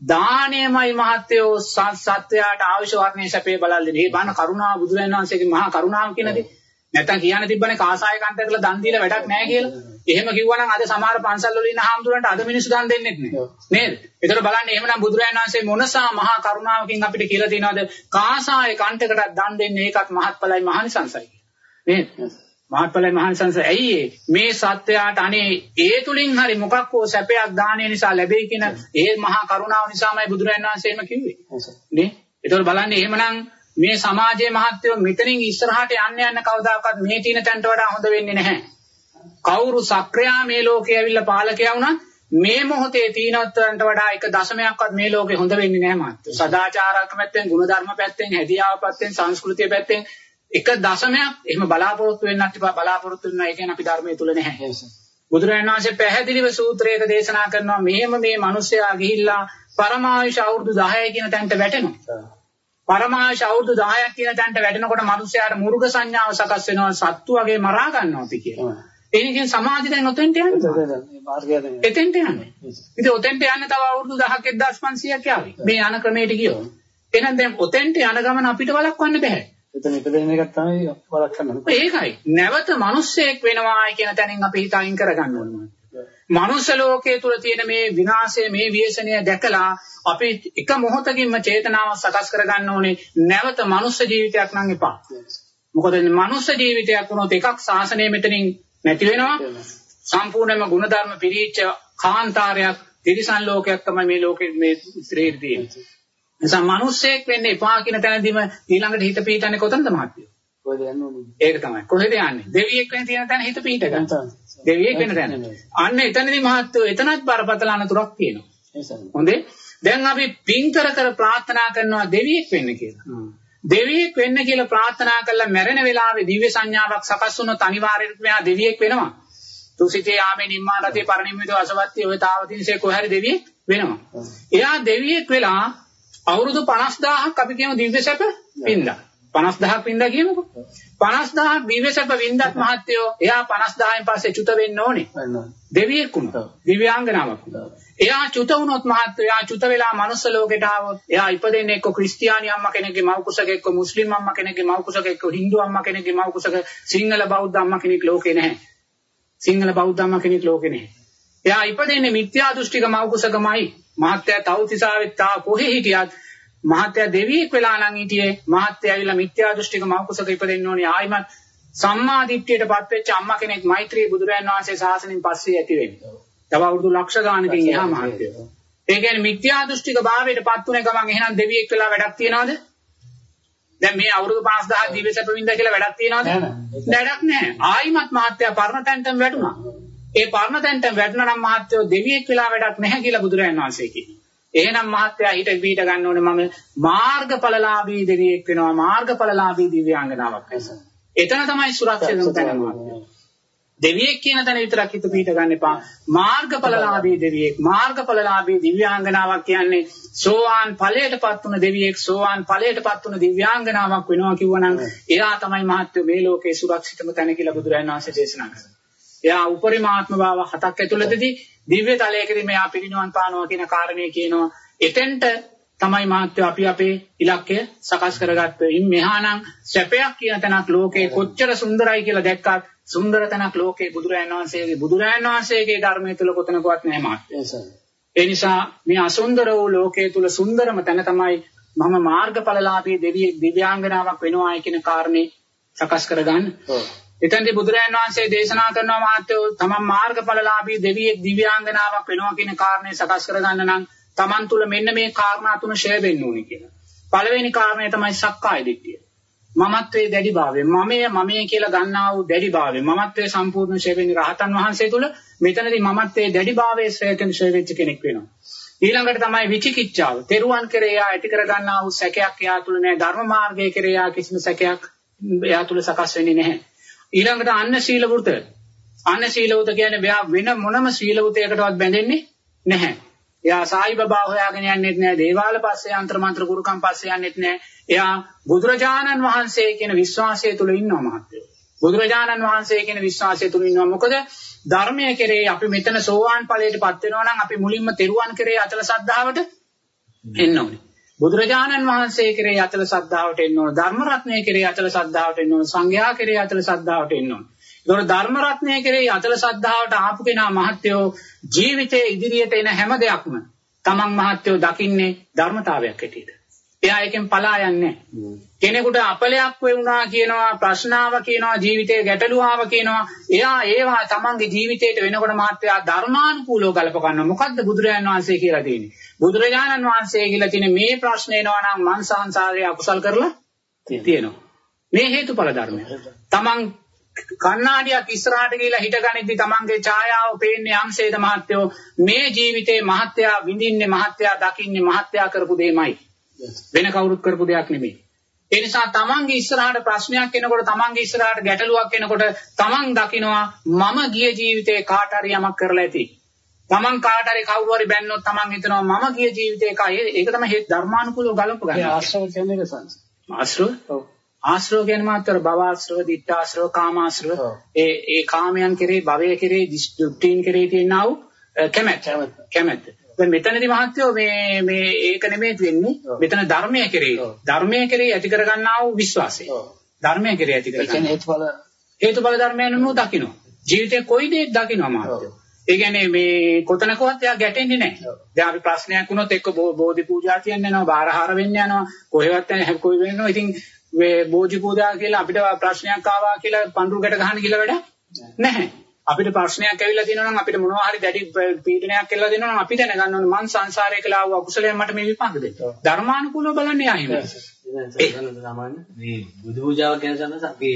දානයමයි මහත්තයෝ සත්‍යයට අවශ්‍ය වර්ණයේ සැපේ බලල්ලේ මේ බණ කරුණා බුදුරජාණන් වහන්සේගේ මහා කරුණාව කියනදී නැත්තම් කියන්න තිබ්බනේ කාසාය කන්ට කරලා දන් දීලා වැඩක් නැහැ කියලා. එහෙම කිව්වනම් අද සමහර පන්සල් වල ඉන්න හාමුදුරන්ට අද මිනිස්සු දන් දෙන්නෙත් නෑ. නේද? ඒතර බලන්න එහෙමනම් බුදුරජාණන් වහන්සේ මොනසා මහා කරුණාවකින් අපිට කියලා තියනවාද කාසාය කන්ටකටත් දන් දෙන්නේ ඒකත් මහත්ඵලයි මහානිසංසයි. නේද? මහත්ඵලයි මහානිසංසයි. ඇයි මේ සත්‍යයට අනේ ඒ තුලින් හරි මොකක් හෝ සැපයක් දානය නිසා ලැබෙයි කියන ඒ මහා කරුණාව නිසාමයි බුදුරජාණන් වහන්සේ එහෙම කිව්වේ. නේ? ඒතර බලන්න එහෙමනම් මේ සමාජයේ මහත්වෝ මෙතනින් ඉස්සරහට යන්න යන්න කවදාකවත් මේ තින තැනට වඩා හොඳ වෙන්නේ නැහැ. කවුරු සක්‍රියා මේ ලෝකේ ඇවිල්ලා පාලකයා වුණත් මේ මොහොතේ තීනත්වන්ට වඩා එක දශමයක්වත් මේ ලෝකේ හොඳ වෙන්නේ නැහැ මහත්තයෝ. සදාචාරාත්මක පැත්තෙන්, ගුණධර්ම පැත්තෙන්, හැදියාව පැත්තෙන්, සංස්කෘතිය පැත්තෙන් එක දශමයක් එහෙම බලාපොරොත්තු වෙන්නත් තිබා බලාපොරොත්තු වෙනවා. ඒ කියන්නේ අපි ධර්මයේ තුල නැහැ. බුදුරජාණන් වහන්සේ පැහැදිලිව සූත්‍රයක දේශනා කරනවා මෙහෙම මේ මිනිස්සයා ගිහිල්ලා පරමායුෂ අවුරුදු 10 කියන තැනට වැටෙනවා. පරමාශ අවුරුදු 10ක් කියන තැනට වැටෙනකොට මිනිස්යාට මුර්ග සංඥාව සකස් වෙනවා සත්තු වගේ මරා ගන්නවා අපි කියනවා. කියන්නේ සමාධි දැන් ඔතෙන්ට යන්නේ. එතෙන්ට යන්නේ. ඉතින් ඔතෙන්ට යන්න තව අවුරුදු 1000ක් 1500ක් යාවි. මේ යන ක්‍රමයට ගියොත්. එහෙනම් දැන් ඔතෙන්ට යන ගමන අපිට වළක්වන්න බෑ. එතන ඉපදෙන එකක් තමයි වළක්වන්න. ඒකයි. නැවත මිනිස්සෙක් වෙනවා කියන තැනින් අපි හිත අයින් කරගන්න ඕනේ. මනුෂ්‍ය ලෝකයේ තුල තියෙන මේ විනාශය මේ ව්‍යසනය දැකලා අපි එක මොහොතකින්ම චේතනාව සකස් කරගන්න ඕනේ නැවත මනුෂ්‍ය ජීවිතයක් නම් එපා. මොකද මනුෂ්‍ය ජීවිතයක් වුණොත් එකක් සාසනය මෙතනින් නැති වෙනවා. සම්පූර්ණයෙන්ම ಗುಣධර්ම පිරීච්ච කාන්තාරයක් තිරිසන් ලෝකයක් තමයි මේ ලෝකෙ මේ ඉස්රේල් තියෙන්නේ. නිසා මිනිස්සෙක් වෙන්න එපා කියන තැනදීම ඊළඟට හිත පීතන්නේ කොතනද මහත්තයෝ? කොහෙද යන්න? ඒක තමයි. කොහෙද යන්නේ? දෙවියෙක් වෙන්න තියෙන තැන හිත පීත ගන්න. දෙවියෙක් වෙන්න තැන. අන්න එතනදී මහත්තයෝ එතනත් බරපතල අනතුරක් තියෙනවා. හොඳේ? දැන් අපි පින් කර කර ප්‍රාර්ථනා කරනවා දෙවියෙක් වෙන්න කියලා. දෙවියෙක් වෙන්න කියලා ප්‍රාර්ථනා කළා මැරෙන වෙලාවේ දිව්‍ය සංඥාවක් සකස් වුණොත් අනිවාර්යයෙන්ම මෙයා දෙවියෙක් වෙනවා. තුසිතේ ආමේ නිම්මානතේ පරිනිම්මිතව අසවත්ති ඔය තාවතින්සේ කොහරි දෙවියෙක් වෙනවා. එයා දෙවියෙක් වෙලා අවුරුදු 50000ක් අපි කියමු දිව්‍ය සැප වින්දා. 50000ක් වින්දා කියමුකෝ. 50000ක් දිව්‍ය සැප වින්දත් මහත්තයෝ එයා 50000න් පස්සේ චුත වෙන්න ඕනේ. දෙවියෙක් වුණා. දිව්‍යාංගනාවක්. එයා චුත වුණොත් මහත්වෝ එයා චුත වෙලා මනුස්ස ලෝකෙට ආවොත් එයා ඉපදෙන්නේ එක්ක ක්‍රිස්තියානි අම්මා කෙනෙක්ගේ මව් කුසක එක්ක මුස්ලිම් අම්මා කෙනෙක්ගේ මව් කුසක එක්ක හින්දු අම්මා කෙනෙක්ගේ මව් කුසක සිංහල බෞද්ධ අම්මා කෙනෙක් ලෝකේ නැහැ. සිංහල බෞද්ධ අම්මා කෙනෙක් ලෝකේ නැහැ. එයා ඉපදෙන්නේ මිත්‍යා දෘෂ්ටික මව් කුසකමයි. මහත්ය තවතිසාවෙත් තා කොහේ හිටියත් මහත්ය දෙවියෙක් වෙලා නම් හිටියේ මහත්ය ඇවිල්ලා මිත්‍යා දෘෂ්ටික මව් කුසක ඉපදෙන්න ඕනේ ආයිමත් සම්මා දිට්ඨියටපත් වෙච්ච අම්මා කෙනෙක් මෛත්‍රී බුදුරයන් වහන්සේ ශාසනයෙන් පස්සේ ඇති වෙන්නේ. තව අවුරුදු ලක්ෂ ගානකින් එහා මහත්යෝ. ඒ කියන්නේ මිත්‍යා දෘෂ්ටික භාවයට පත් උනේ ගමන් එහෙනම් දෙවියෙක් වෙලා වැඩක් තියනවද? දැන් මේ අවුරුදු 5000 දිව්‍ය සැපවින්ද කියලා වැඩක් තියනවද? වැඩක් නැහැ. ආයිමත් මහත්ය පරණ තැන්ටම වැටුණා. ඒ පරණ තැන්ටම වැටුණා නම් මහත්යෝ දෙවියෙක් වෙලා වැඩක් නැහැ කියලා බුදුරයන් වහන්සේ කියනවා. එහෙනම් මහත්යා හිත පිට ගන්න ඕනේ මම මාර්ගඵලලාභී දෙවියෙක් වෙනවා මාර්ගඵලලාභී දිව්‍යාංගනාවක් වෙනවා. එතන තමයි සුරක්ෂිත තැන. දෙවියෙක් කියන තැන විතරක් හිත පිට ගන්න එපා. මාර්ගඵලලාභී දෙවියෙක්, මාර්ගඵලලාභී දිව්‍යාංගනාවක් කියන්නේ සෝවාන් ඵලයටපත් වුණ දෙවියෙක්, සෝවාන් ඵලයටපත් වුණ දිව්‍යාංගනාවක් වෙනවා කිව්වනම් එයා තමයි මහත්වෝ මේ ලෝකේ සුරක්ෂිතම තැන කියලා බුදුරජාණන් වහන්සේ දේශනා කරන්නේ. එයා උපරිමාත්ම භාව හතක් ඇතුළතදී දිව්‍ය තලයකදී මෙයා පිරිනිවන් පානවා කියන කාරණේ කියනවා. එතෙන්ට තමයි මහත්වෝ අපි අපේ ඉලක්කය සකස් කරගත්තේ. මෙහානම් සැපයක් කියන තැනක් ලෝකේ කොච්චර සුන්දරයි කියලා දැක්කත් සුන්දර තැනක් ලෝකේ බුදුරයන් වහන්සේගේ බුදුරයන් වහන්සේගේ ධර්මයේ තුල කොතනකවත් නැහැ මහත්මයා. ඒ නිසා මේ අසුන්දර වූ ලෝකයේ තුල සුන්දරම තැන තමයි මම මාර්ගඵලලාභී දෙවියෙක් දිව්‍යාංගනාවක් වෙනවායි කියන කාරණේ සකස් කරගන්න. එතෙන්දී බුදුරයන් වහන්සේ දේශනා කරනවා මහත්මයා තමන් මාර්ගඵලලාභී දෙවියෙක් දිව්‍යාංගනාවක් වෙනවා කියන කාරණේ සකස් කරගන්න නම් තමන් තුල මෙන්න මේ කාරණා තුන ෂෙයා වෙන්න ඕනේ කියලා. පළවෙනි කාරණය තමයි සක්කාය දිට්ඨිය. මමත්වයේ දැඩිභාවය මමය මමය කියලා ගන්නා වූ දැඩිභාවය මමත්වයේ සම්පූර්ණ ශේවෙනි රහතන් වහන්සේ තුල මෙතනදී මමත්වයේ දැඩිභාවයේ ශ්‍රේකෙන් ශ්‍රේවෙච්ච කෙනෙක් වෙනවා. ඊළඟට තමයි විචිකිච්ඡාව. තෙරුවන් කෙරේ යා ඇති කර ගන්නා වූ සැකයක් එයා තුල නැහැ ධර්ම මාර්ගයේ කෙරේ යා කිසිම සැකයක් එයා තුල සකස් වෙන්නේ නැහැ. ඊළඟට අන්න සීල වෘත අන්න සීල වෘත කියන්නේ මෙයා වෙන මොනම සීල වෘතයකටවත් බැඳෙන්නේ නැහැ. එයා සායි බබා හොයාගෙන යන්නෙත් නෑ දේවාල පස්සේ අන්තර මන්ත්‍ර ගුරුකම් පස්සේ යන්නෙත් නෑ. එයා බුදුරජාණන් වහන්සේ කියන විශ්වාසය තුල ඉන්නවා මහත්තයෝ. බුදුරජාණන් වහන්සේ කියන විශ්වාසය තුල ඉන්නවා. මොකද ධර්මයේ කෙරේ අපි මෙතන සෝවාන් ඵලයටපත් වෙනවා නම් අපි මුලින්ම තෙරුවන් කෙරේ අතල සද්ධාවට එන්න ඕනේ. බුදුරජාණන් වහන්සේ කෙරේ අතල සද්ධාවට එන්න ඕනේ. ධර්ම රත්නයේ කෙරේ අතල සද්ධාවට එන්න ඕනේ. සංඝයා කෙරේ අතල සද්ධාවට එන්න ඕනේ. ඒතකොට ධර්ම රත්නය කෙරෙහි අතල සද්ධාවට ආපු කෙනා මහත්යෝ ජීවිතයේ ඉදිරියට එන හැම දෙයක්ම තමන් මහත්යෝ දකින්නේ ධර්මතාවයක් හැටියට. එයා එකෙන් පලා යන්නේ කෙනෙකුට අපලයක් වුණා කියනවා ප්‍රශ්නාව කියනවා ජීවිතයේ ගැටලුවාව කියනවා. එයා ඒවා තමන්ගේ ජීවිතයට වෙනකොට මහත්යා ධර්මානුකූලව ගලප ගන්නවා මොකද්ද බුදුරජාණන් වහන්සේ කියලා තියෙන්නේ? බුදුරජාණන් වහන්සේ කියලා තියෙන මේ ප්‍රශ්නේ එනවා නම් මං සංසාරයේ අකුසල් කරලා තියෙනවා. මේ හේතුඵල ධර්මය. තමන් කණ්ණාඩියක් ඉස්සරහට ගිහිලා හිටගනිද්දි තමන්ගේ ඡායාව පේන්නේ යම්සේද මහත්යෝ? මේ ජීවිතේ මහත්යා විඳින්නේ මහත්යා දකින්නේ මහත්යා කරපු දෙයමයි වෙන කවුරුත් කරපු දෙයක් නෙමෙයි. ඒ නිසා තමන්ගේ ඉස්සරහට ප්‍රශ්නයක් එනකොට තමන්ගේ ඉස්සරහට ගැටලුවක් එනකොට තමන් දකිනවා මම ගිය ජීවිතේ කාට හරි යමක් කරලා ඇති. තමන් කාට හරි කවුරු හරි බැන්නොත් තමන් හිතනවා මම ගිය ජීවිතේ කයි ඒක තමයි ධර්මානුකූලව ගලප ගන්න ආශ්‍රව කියන්නේ සංස ආශ්‍රව? ඔව්. ආශ්‍රව කියන්නේ මාතර භවආශ්‍රව, ditthාශ්‍රව, කාමාශ්‍රව. ඒ ඒ කාමයන් කෙරේ, භවය කෙරේ, දෘෂ්ටීන් කෙරේ තියෙනා වූ කැමැත්ත. කැමැත්ත. දැන් මෙතනදී මහත්වෝ මේ මේ ඒක නෙමෙයි වෙන්නේ. මෙතන ධර්මය කෙරේ. ධර්මය කෙරේ ඇති කරගන්නා වූ විශ්වාසය. ධර්මය කෙරේ ඇති කරගන්න. හේතුඵල හේතුඵල ධර්මයන් නු දකින්න. ජීවිතේ කොයි දෙයක් දකින්නවා මහත්වෝ. ඒ කියන්නේ මේ කොතනකවත් එයා ගැටෙන්නේ නැහැ. දැන් අපි ප්‍රශ්නයක් වුණොත් එක්ක බෝධි පූජා කියන්න යනවා, බාරහාර වෙන්න යනවා, කොහෙවත් නැහැ කොයි වෙනවා. ඉතින් මේ බෝධි පූජා කියලා අපිට ප්‍රශ්නයක් ආවා කියලා පඳුරු ගැට ගහන්න කියලා වැඩ නැහැ. අපිට ප්‍රශ්නයක් ඇවිල්ලා තියෙනවා නම් අපිට මොනවා හරි දැඩි පීඩනයක් කියලා දෙනවා නම් අපි දැනගන්න ඕනේ මං සංසාරේ කියලා ආව අකුසලයෙන් මට මේ විපාක දෙන්න. ධර්මානුකූලව බලන්නේ ආයෙම. සාමාන්‍ය මේ බුදු පූජාව කියන සම්මත අපි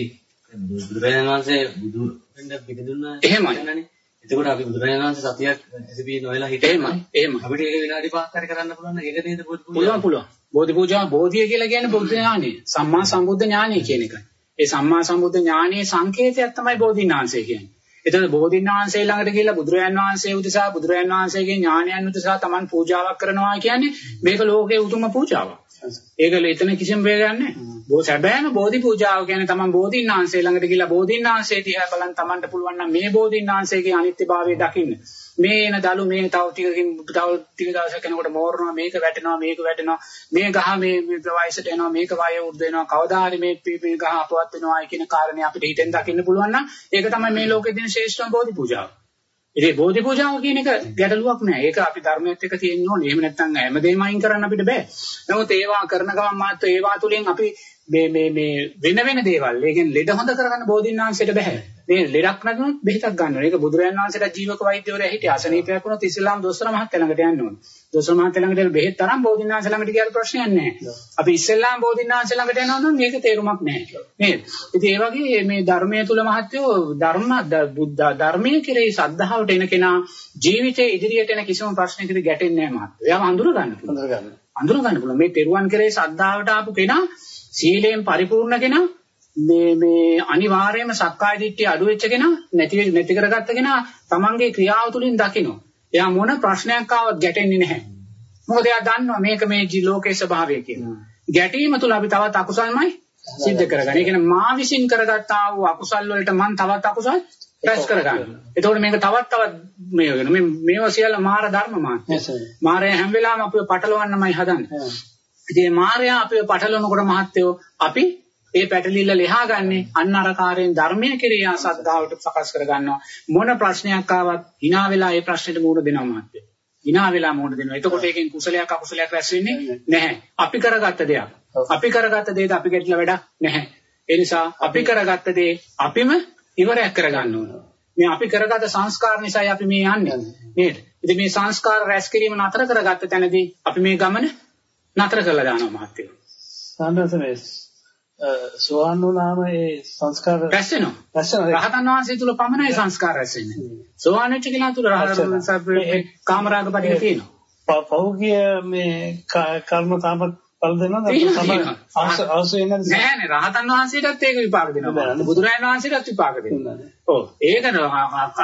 බුදුරජාණන් වහන්සේ බුදු වෙන්න පිට දුන්නා. එහෙමයි. එතකොට අපි බුදුරජාණන් වහන්සේ සතියක් ඇසිපී නොයලා හිටියේ. එහෙමයි. එහෙමයි. අපිට ඒක විනාඩි 5ක් හරි කරන්න පුළුවන් නම් ඒක නේද බුදු පූජාව? පුළුවන් පුළුවන්. බෝධි පූජා බෝධිය කියලා කියන්නේ බුද්ධ ඥානෙ. සම්මා සම්බුද්ධ ඥානෙ කියන එකයි. ඒ සම්මා සම්බුද්ධ ඥානයේ සංකේතයක් තමයි බෝධිඥාන්සේ කියන්නේ. එතකොට බෝධිඥාන්සේ ළඟට ගිහිල්ලා බුදුරයන් වහන්සේ උදෙසා බුදුරයන් වහන්සේගේ ඥානයන් උදෙසා Taman පූජාවක් කරනවා කියන්නේ මේක ලෝකයේ උතුම්ම පූජාවක්. ඒකල එතන කිසිම වේගයක් නැහැ. බෝ සැබෑම බෝධි පූජාව කියන්නේ තමන් බෝධින්නාංශය ළඟට ගිහිල්ලා බෝධින්නාංශය දිහා බලන් තමන්ට පුළුවන් නම් මේ බෝධින්නාංශයේ අනිත්‍යභාවය දකින්න. මේ එන දලු මේ තව ටිකකින් තව ටික දවසක් යනකොට මෝරනවා මේක වැටෙනවා මේක වැටෙනවා මේ ගහ මේ වයසට එනවා මේක වය උඩ වෙනවා කවදා හරි මේ මේ ගහ අපවත් වෙනවා කියන කාරණේ අපිට හිතෙන් දකින්න පුළුවන් නම් ඒක තමයි මේ ලෝකේ දෙන ශ්‍රේෂ්ඨම බෝධි පූජාව. ඉතින් බෝධි පූජාව කියන එක ගැටලුවක් නෑ. ඒක අපි ධර්මයේත් එක්ක තියෙන්න ඕනේ. එහෙම නැත්නම් හැමදේම අයින් කරන්න අපිට බෑ. නමුත් ඒවා කරන ගමන් මාත් ඒවා තුලින් අපි මේ මේ මේ වෙන වෙන දේවල්. ඒ කියන්නේ ලෙඩ හොඳ කරගන්න බෝධින්නාංශයට බෑ. මේ ලෙඩක් නැතුනොත් බෙහෙතක් ගන්න ඕනේ. ඒක බුදුරයන් වහන්සේට ජීවක වෛද්‍යවරයා හිටියා. අසනීපයක් වුණොත් ඉස්ලාම් දොස්තර මහත්තයා ළඟට යන්න ඕනේ. දොස්තර මහත්තයා ළඟට බෙහෙත් තරම් බෝධින්නාංශ ළඟට ගියාට ප්‍රශ්නයක් නැහැ. අපි ඉස්ලාම් බෝධින්නාංශ ළඟට යනවා නම් මේක තේරුමක් නැහැ. නේද? ඉතින් ඒ වගේ මේ ධර්මයේ තුල මහත්යෝ ධර්ම බුද්ධ ධර්මයේ කෙරෙහි සද්ධාවට එන කෙනා ජීවිතේ ඉදිරියට එන කිසිම ප්‍රශ්නයකදී ගැටෙන්නේ නැහැ මහත්යෝ. එයාම අඳුර ගන්න පුළුවන්. අඳුර ගන්න. අඳුර ගන්න පුළුවන්. මේ තෙරුවන් කෙරෙහි සද්ධාවට ආපු කෙනා සීලයෙන් පරිපූර්ණ කෙනා මේ මේ අනිවාර්යයෙන්ම සක්කාය දිට්ඨිය අඩු වෙච්ච කෙනා නැති නැති කරගත්ත කෙනා තමන්ගේ ක්‍රියාව තුළින් දකිනවා. එයා මොන ප්‍රශ්නයක් ආවත් ගැටෙන්නේ නැහැ. මොකද එයා දන්නවා මේක මේ ලෝකයේ ස්වභාවය කියලා. ගැටීම තුළ අපි තවත් අකුසල්මයි සිද්ධ කරගන්නේ. ඒ කියන්නේ මා විසින් කරගත්තා වූ අකුසල් වලට මම තවත් අකුසල් රැස් කරගන්නවා. එතකොට මේක තවත් තවත් මේ වෙන මේ මේවා සියල්ල මාර ධර්ම මාත්‍ය. මාරය හැම වෙලාවෙම අපිව පටලවන්නමයි හදන්නේ. ඉතින් මාර්යා අපිව පටලවනකොට මහත්යෝ අපි ඒ පැටලිල්ල ලෙහා ගන්නේ අන්න අර කාර්යයෙන් ධර්මයේ කිරියා සද්ධාවට සකස් කර ගන්නවා මොන ප්‍රශ්නයක් ආවත් hina වෙලා ඒ ප්‍රශ්නෙට මුහුණ දෙනවා මහත්යෝ hina වෙලා මුහුණ දෙනවා. එතකොට ඒකෙන් කුසලයක් අකුසලයක් රැස් වෙන්නේ නැහැ. අපි කරගත්ත දෙයක්. අපි කරගත්ත දේද අපි ගැටලා වැඩක් නැහැ. ඒ නිසා අපි කරගත්ත දේ අපිම ඉවරයක් කරගන්න ඕන. මේ අපි කරගත සංස්කාර නිසායි අපි මේ යන්නේ. නේද? ඉතින් මේ සංස්කාර රැස් කිරීම නතර කරගත්ත තැනදී අපි මේ ගමන නතර කරලා දානවා මහත්තයෝ. සාන්දසමේ සෝවන් වුණාම ඒ සංස්කාර රැස් වෙනවා. රැස් වෙනවා. රහතන් වහන්සේ තුල පමණයි සංස්කාර රැස් වෙන්නේ. සෝවන් වෙච්ච කෙනා තුල රහතන් වහන්සේ කාමරාග පරිදි තියෙනවා. පෞගිය මේ කර්ම තාම පළ දෙනවද තමයි අවශ්‍ය වෙන නෑ නෑ රහතන් වහන්සේටත් ඒක විපාක දෙනවා. බුදුරජාණන් වහන්සේටත් විපාක දෙනවා. ඔව්. ඒක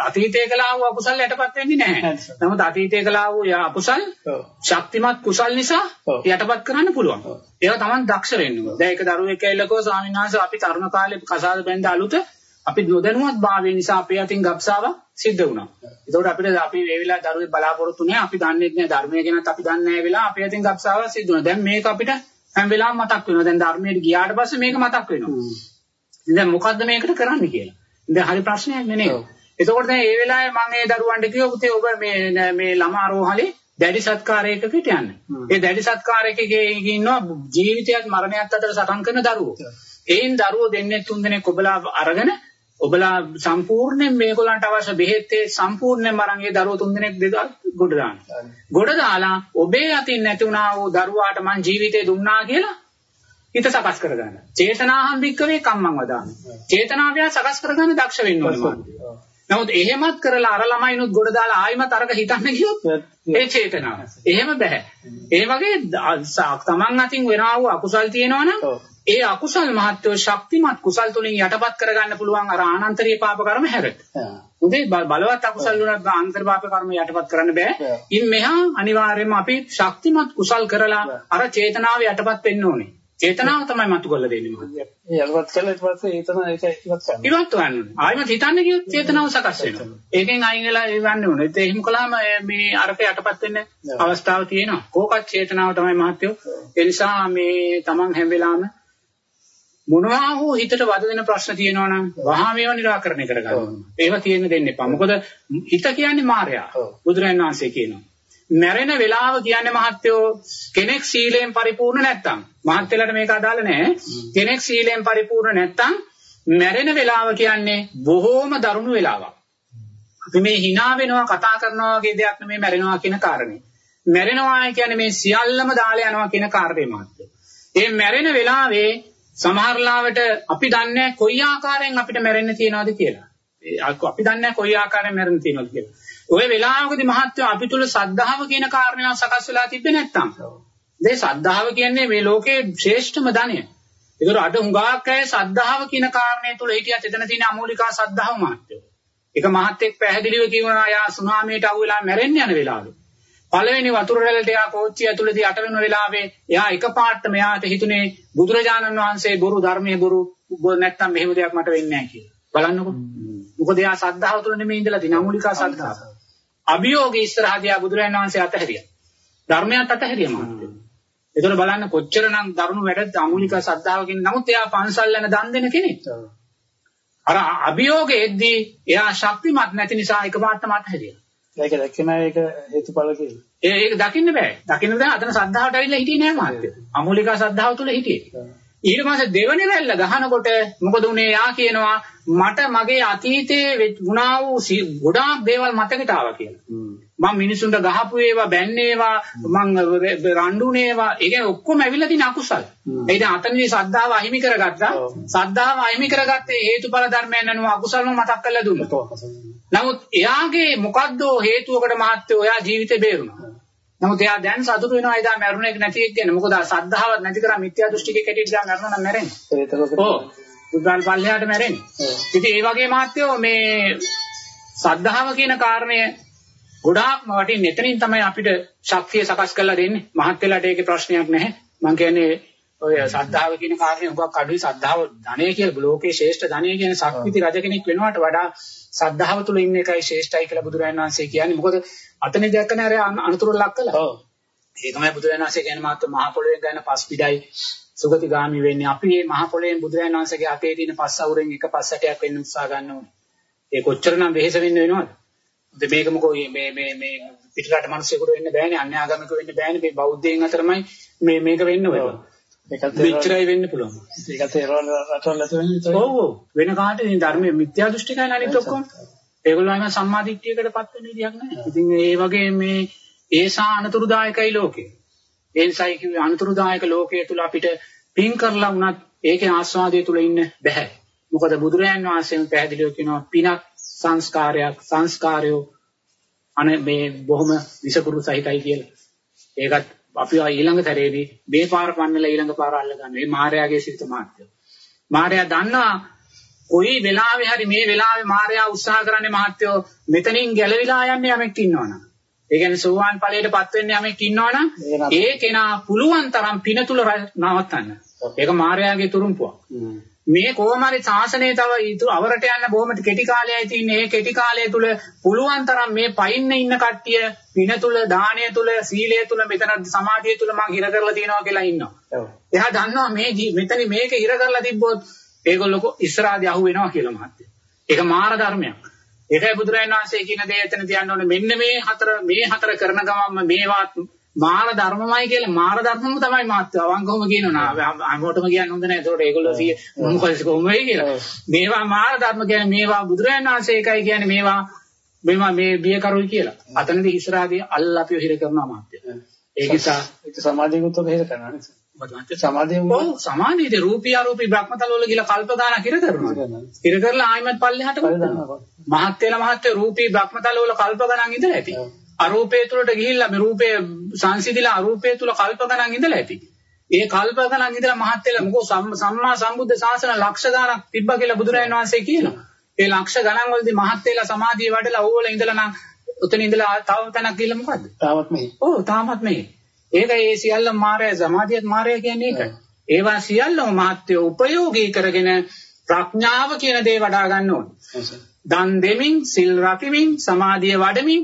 අතීතයේ කළා වූ අකුසල් යටපත් වෙන්නේ නැහැ නමුත් අතීතයේ කළා වූ අකුසල් ශක්තිමත් කුසල් නිසා යටපත් කරන්න පුළුවන්. ඒවා Taman දක්ෂ වෙන්න ඕනේ. දැන් ඒක දරුවෙක් ඇවිල්ලා ස්වාමීන් වහන්සේ අපි තරුණ කාලේ කසාද බැඳ අලුත අපි නොදැනුවත් භාවය නිසා අපේ අතින් ගබ්සාවක් සිද්ධ වුණා. ඒකෝට අපිට අපි මේ වෙලාව දරුවේ බලාපොරොත්තු නැහැ. අපි දන්නේ නැහැ ධර්මය ගැනත් අපි දන්නේ නැහැ වෙලාව අපේ අතින් ගබ්සාවක් සිද්ධ වුණා. දැන් මේක අපිට හැම වෙලාවෙම මතක් වෙනවා. දැන් ධර්මයට ගියාට පස්සේ මේක මතක් වෙනවා. දැන් මොකද්ද මේකට කරන්න කියලා. දැන් හරි ප්‍රශ්නයක් නේ නේද? එතකොට දැන් මේ වෙලාවේ මම ඒ දරුවන්ට කිව්වා පුතේ ඔබ මේ මේ ළමා රෝහලේ දැඩි සත්කාරයකකට යන්න. ඒ දැඩි සත්කාරයකගේ ඉන්නවා ජීවිතයත් මරණයත් අතර සටන් කරන දරුවෝ. ඒන් දරුවෝ දෙන්නේ තුන් දෙනෙක් ඔබලා අරගෙන ඔබලා සම්පූර්ණයෙන් මේගොල්ලන්ට අවශ්‍ය බෙහෙත්තේ සම්පූර්ණයෙන්ම අරන් ඒ දරුවෝ තුන්දෙනෙක් ගොඩ දානවා. ගොඩ දාලා ඔබේ අතින් නැති වුණා වූ දරුවාට මං ජීවිතේ දුන්නා කියලා හිත සකස් කරගන්න. චේතනාහම් වික්කවේ කම්මං වදාමි. චේතනාවය සකස් කරගන්න දක්ෂ වෙන්න ඕනේ. නමුත් එහෙමත් කරලා අර ළමයිනුත් ගොඩ දාලා ආයිමත් අරක හිතන්න ගියොත් ඒ චේතනාව. එහෙම බෑ. ඒ වගේ තමන් අතින් වෙනා වූ අකුසල් තියෙනවා නම් ඒ අකුසල් මහත්වෝ ශක්තිමත් කුසල් තුලින් යටපත් කරගන්න පුළුවන් අර ආනන්තරීය පාප කර්ම හැරෙත්. හොඳේ බලවත් අකුසල් වුණත් ආනන්තර පාප කර්ම යටපත් කරන්න බෑ. ඉන් මෙහා අනිවාර්යයෙන්ම අපි ශක්තිමත් කුසල් කරලා අර චේතනාව යටපත් වෙන්න ඕනේ. චේතනාව තමයි මතු කරලා දෙන්නේ මහත්තයා. ඒ යටපත් කළා ඊට පස්සේ ඒතන ඒක ඉවත් කරන්න. ඉවත් ගන්න. ආයෙත් හිතන්න කිව්වොත් චේතනාව සකස් වෙනවා. ඒකෙන් අයින් වෙලා ඉවන්න ඕනේ. ඒත් එහෙම කළාම මේ අරක යටපත් වෙන්න අවස්ථාව තියෙනවා. කෝකත් චේතනාව තමයි මහත්තයෝ. ඒ නිසා මේ Taman හැම වෙලාවෙම මොනවා හෝ හිතට වද දෙන ප්‍රශ්න තියෙනවා නම් වහා මේවා निराකරණය කරගන්න. ඒව තියෙන්න දෙන්න එපා. මොකද හිත කියන්නේ මායя. බුදුරජාණන් වහන්සේ කියනවා. මැරෙන වෙලාව කියන්නේ මහත්යෝ කෙනෙක් සීලයෙන් පරිපූර්ණ නැත්තම් මහත්යලට මේක අදාළ නැහැ. කෙනෙක් සීලයෙන් පරිපූර්ණ නැත්තම් මැරෙන වෙලාව කියන්නේ බොහෝම දරුණු වෙලාවක්. අපි මේ hina වෙනවා කතා කරනවා වගේ දෙයක් නෙමෙයි මැරෙනවා කියන කාරණේ. මැරෙනවා කියන්නේ මේ සියල්ලම දාලා යනවා කියන කාරණේ මහත්යෝ. ඒ මැරෙන වෙලාවේ සමහරලාවට අපි දන්නේ කොයි ආකාරයෙන් අපිට මැරෙන්න තියනවද කියලා. අපි දන්නේ කොයි ආකාරයෙන් මැරෙන්න තියනවද කියලා. ওই වෙලාවකදී මහත්ව අපි තුල සද්ධාව කියන කාරණාව සකස් වෙලා තිබ්බේ නැත්තම්. මේ සද්ධාව කියන්නේ මේ ලෝකේ ශ්‍රේෂ්ඨම ධනය. ඒතර අද හුඟක් අය සද්ධාව කියන කාරණේ තුල හිටියත් එතන තියෙන අමූලිකා සද්ධාව මහත්ව. ඒක මහත්ෙක් පැහැදිලිව කියනවා යා සුනාමියට අහු වෙලා මැරෙන්න යන වෙලාවේ. පළවෙනි වතුර රැල්ලට එයා කෝච්චිය ඇතුළේදී යට වෙන වෙලාවේ එයා එකපාරට මෙයාට හිතුනේ බුදුරජාණන් වහන්සේ බොරු ධර්මයේ බොරු නැත්තම් මෙහෙම දෙයක් මට වෙන්නේ නැහැ කියලා. බලන්නකෝ. මොකද එයා සද්ධාව තුළ නෙමෙයි ඉඳලා තියෙන අමූලිකා සද්ධාව. අභියෝගී ඉස්සරහදී ආ බුදුරජාණන් වහන්සේ අතහැරියා. ධර්මයට අතහැරියා මාත්. ඒතර බලන්න කොච්චරනම් දරුණු වැඩද අමූලිකා සද්ධාවකින් නමුත් එයා පන්සල් යන දන් දෙන කෙනෙක්. අර අභියෝගයේදී එයා ශක්තිමත් නැති නිසා එකපාරටම අතහැරියා. ඒක දැක්කම ඒක හේතුඵල කියලා. ඒ ඒක දකින්න බෑ. දකින්න බෑ අතන සද්ධාවට ඇවිල්ලා හිටියේ නෑ මාත්‍ය. අමූලිකා සද්ධාව තුල හිටියේ. ඊට පස්සේ දෙවනි රැල්ල ගහනකොට මොකද උනේ යා කියනවා මට මගේ අතීතයේ වුණා වූ ගොඩාක් දේවල් මතකට ආවා කියලා. මම මිනිසුන්ට ගහපු ඒවා බැන්නේවා මං රණ්ඩුනේවා ඒ කියන්නේ ඔක්කොම ඇවිල්ලා තියෙන අකුසල්. ඒ දැන් අතනදී සද්ධාව අහිමි කරගත්තා. සද්ධාව අහිමි කරගත්තේ හේතුඵල ධර්මයන් අනුව අකුසල්ම මතක් කරලා දුන්නා. නමුත් එයාගේ මොකද්ද හේතුවකට මහත්ය ඔයා ජීවිතේ බේරුණා. නමුත් එයා දැන් සතුටු වෙනවා එදා මරුණ එක නැති එක කියන්නේ. මොකද සද්ධාව නැති කරා මිත්‍යා දෘෂ්ටිකේ කැටියට ගා මරනවා නම් මැරෙන්නේ. ඔව්. බුද්ධාල් පල්ලෙහාට මැරෙන්නේ. ඉතින් ඒ වගේ මහත්යෝ මේ සද්ධාව කියන කාරණය ගොඩාක්ම වටින් එතනින් තමයි අපිට ශක්තිය සකස් කරලා දෙන්නේ. මහත් වෙලාට ඒකේ ප්‍රශ්නයක් නැහැ. මම කියන්නේ ඔය සද්ධාව කියන කාරණේ උගක් අඩුයි සද්ධාව ධනය කියලා ලෝකේ ශ්‍රේෂ්ඨ ධනය කියන ශක්තිති රජ කෙනෙක් වෙනවට වඩා සද්ධාව තුල ඉන්න එකයි ශ්‍රේෂ්ඨයි කියලා බුදුරජාණන් වහන්සේ කියන්නේ. මොකද අතනේ දැක්කනේ අර අනුතුරු ලක් කළා. ඔව්. ඒ තමයි බුදුරජාණන් වහන්සේ කියන්නේ මාත් මහ පොළොවෙන් ගන්න පස් පිටයි සුගතිගාමි වෙන්නේ. අපි මේ මහ පොළොවෙන් බුදුරජාණන් වහන්සේගේ අතේ තියෙන පස් අවුරෙන් එක පස් ඇටයක් වෙන්න උත්සාහ ගන්න ඕනේ. ඒ කොච්චරනම් වෙහෙස වෙන්න වෙනවද? මේක මොකෝ මේ මේ මේ පිටරට මිනිස්සුෙකුට වෙන්න බෑනේ අන්‍යාගමික වෙන්න බෑනේ මේ බෞද්ධයන් අතරමයි මේ මේක වෙන්න. ඒකත් මෙච්චරයි වෙන්න පුළුවන්. ඒකත් ඒ රටවල් ඇතුළේ වෙන්නේ ඔව් ඔව් වෙන කාටද මේ ධර්මයේ මිත්‍යා දෘෂ්ටිකයි අනිත් ඔක්කොම. ඒගොල්ලෝ අයිම සම්මාදිට්ඨියකටපත් වෙන විදියක් නැහැ. ඉතින් ඒ වගේ මේ ඒසා අනතුරුදායකයි ලෝකේ. ඒ නිසායි කිව්වේ අනතුරුදායක ලෝකයේ තුල අපිට පින් කරලා වුණත් ඒකේ ආස්වාදයේ තුල ඉන්න බෑ. මොකද බුදුරයන් වහන්සේම පැහැදිලිව කියනවා පිනක් සංස්කාරයක් සංස්කාරයෝ අනේ මේ බොහොම විසකුරු සහිතයි කියලා. ඒකත් අපි ඊළඟ තරේදී මේ පාර පන්නලා ඊළඟ පාර අල්ල ගන්න. මේ මායාවේ සිත මාත්‍ය. මායා දන්නා කොයි වෙලාවෙ හරි මේ වෙලාවේ මායා උත්සාහ කරන්නේ මහත්යෝ මෙතනින් ගැලවිලා යන්නේ යමෙක් ඉන්නවනම්. ඒ කියන්නේ සෝවාන් ඵලයටපත් වෙන්න යමෙක් ඉන්නවනම් ඒ කෙනා පුළුවන් තරම් පින තුල නවත්තන්න. ඒක මායාවේ තුරුම්පුවක්. මේ කොහොම හරි ශාසනය තව අවරට යන්න බොහොම කෙටි කාලයයි තියෙන්නේ. ඒ කෙටි කාලය තුල පුළුවන් තරම් මේ පයින්න ඉන්න කට්ටිය පින තුල, දානය තුල, සීලය තුල, මෙතන සමාධිය තුල මං හිර කරලා තියෙනවා කියලා ඉන්නවා. එයා දන්නවා මේ මෙතන මේක හිර කරලා තිබ්බොත් ඒගොල්ලෝ ඉස්සරහදී අහු වෙනවා කියලා මහත්තයා. ඒක මාර ධර්මයක්. ඒකයි බුදුරජාණන් වහන්සේ කියන දේ එතන තියන්න ඕනේ. මෙන්න මේ හතර මේ හතර කරන ගමන්ම මේවා මාර ධර්මමයි කියලා මාර ධර්මම තමයි මාත් අවංකවම කියනවා අමෝටම කියන්න හොඳ නැහැ ඒකට ඒගොල්ලෝ සිය මොකද කොහොමයි කියලා. මේවා මාර ධර්ම කියන්නේ මේවා බුදුරජාණන් වහන්සේ එකයි කියන්නේ මේවා මේවා මේ බිය කරුයි කියලා. අතනදී ඉස්සරහදී අල්ල අපිව හිර කරනවා මාත්‍ය ඒ නිසා ඒක සමාධියකුත් ඔබ හිර කරනවා නේද? සමාධියම ඔව්. සමාධියද රූපී අරූපී භ්‍රමතල වල ගිහලා කල්ප ගානක් හිර කරනවා. හිර කරලා ආයිමත් පල්ලෙහාට මහත් වෙලා මහත් රූපී භ්‍රමතල වල කල්ප ගණන් ඉඳලා ඇති අරූපේ තුලට ගිහිල්ලා මේ රූපේ සංසිඳිලා අරූපේ තුල කල්ප ගණන් ඉඳලා ඇති. ඒ කල්ප ගණන් ඉඳලා මහත් වෙලා මොකෝ සම්මා සම්බුද්ධ ශාසන ලක්ෂ ගණන් තිබ්බා කියලා බුදුරජාණන් වහන්සේ කියනවා. ඒ ලක්ෂ ගණන් වලදී මහත් වෙලා සමාධිය වඩලා ඕවල ඉඳලා නම් උතන ඉඳලා තව තැනක් ගිහලා මොකද්ද? තාමත් මෙහි. ඔව් තාමත් මෙහි. ඒක ඒ සියල්ල මායя සමාධියත් මායя කියන්නේ ඒකයි. ඒවා සියල්ලම මහත්ය උපයෝගී කරගෙන ප්‍රඥාව කියන දේ වඩා ගන්න ඕනේ. දන් දෙමින්, සිල් රකිමින්, සමාධිය වඩමින්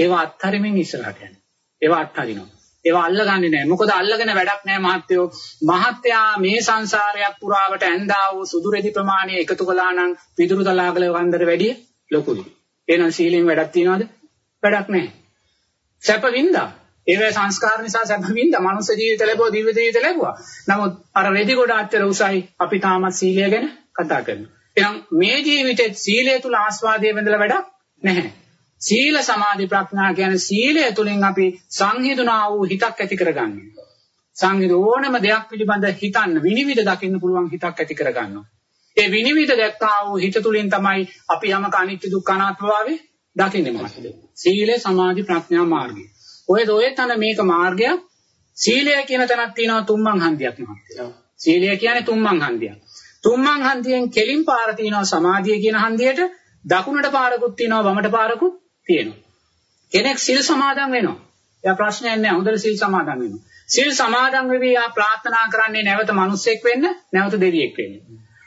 ඒවා අත්හරිමින් ඉස්සරහට යනවා. ඒවා අත්හරිනවා. ඒවා අල්ලගන්නේ නැහැ. මොකද අල්ලගෙන වැඩක් නැහැ මහත්තයෝ. මහත්තයා මේ සංසාරයක් පුරාවට ඇඳා වූ සුදු රෙදි ප්‍රමාණය එකතු කළා නම් පිදුරු තලාගල වන්දර වැඩිය ලොකුයි. එහෙනම් සීලෙන් වැඩක් තියනවද? වැඩක් නැහැ. සැප වින්දා. ඒවේ සංස්කාර නිසා සැප වින්දා. මනුස්ස ජීවිත ලැබුවා, දිව්‍ය ජීවිත ලැබුවා. නමුත් අර රෙදි කොට අච්චර උසයි අපි තාමත් සීලය ගැන කතා කරනවා. එහෙනම් මේ ජීවිතේ සීලය තුල ආස්වාදයේ වෙඳලා වැඩක් නැහැ. සීල සමාධි ප්‍රඥා කියන්නේ සීලය තුලින් අපි සංහිඳුනා වූ හිතක් ඇති කරගන්නවා. සංහිඳ ඕනම දෙයක් පිළිබඳ හිතන්න විනිවිද දකින්න පුළුවන් හිතක් ඇති කරගන්නවා. ඒ විනිවිද දැක්කා වූ හිත තුලින් තමයි අපි යමක අනිත්‍ය දුක්ඛ අනාත්ම භාවය දකින්නේ මාර්ගය. සීලය සමාධි ප්‍රඥා මාර්ගය. ඔය ඔය තන මේක මාර්ගය සීලය කියන තැනක් තියෙනවා තුම්මන් හන්දියක් මහත්තයා. සීලය කියන්නේ තුම්මන් හන්දියක්. තුම්මන් හන්දියෙන් කෙලින් පාර තියෙනවා සමාධිය කියන හන්දියට දකුණට පාරකුත් තියෙනවා වමට පාරකුත් තියෙනවා. කෙනෙක් සිල් සමාදන් වෙනවා. එයා ප්‍රශ්නයක් නැහැ. හොඳට සිල් සමාදන් වෙනවා. සිල් සමාදන් වෙවි යා ප්‍රාර්ථනා කරන්නේ නැවත මිනිසෙක් වෙන්න, නැවත දෙවියෙක් වෙන්න.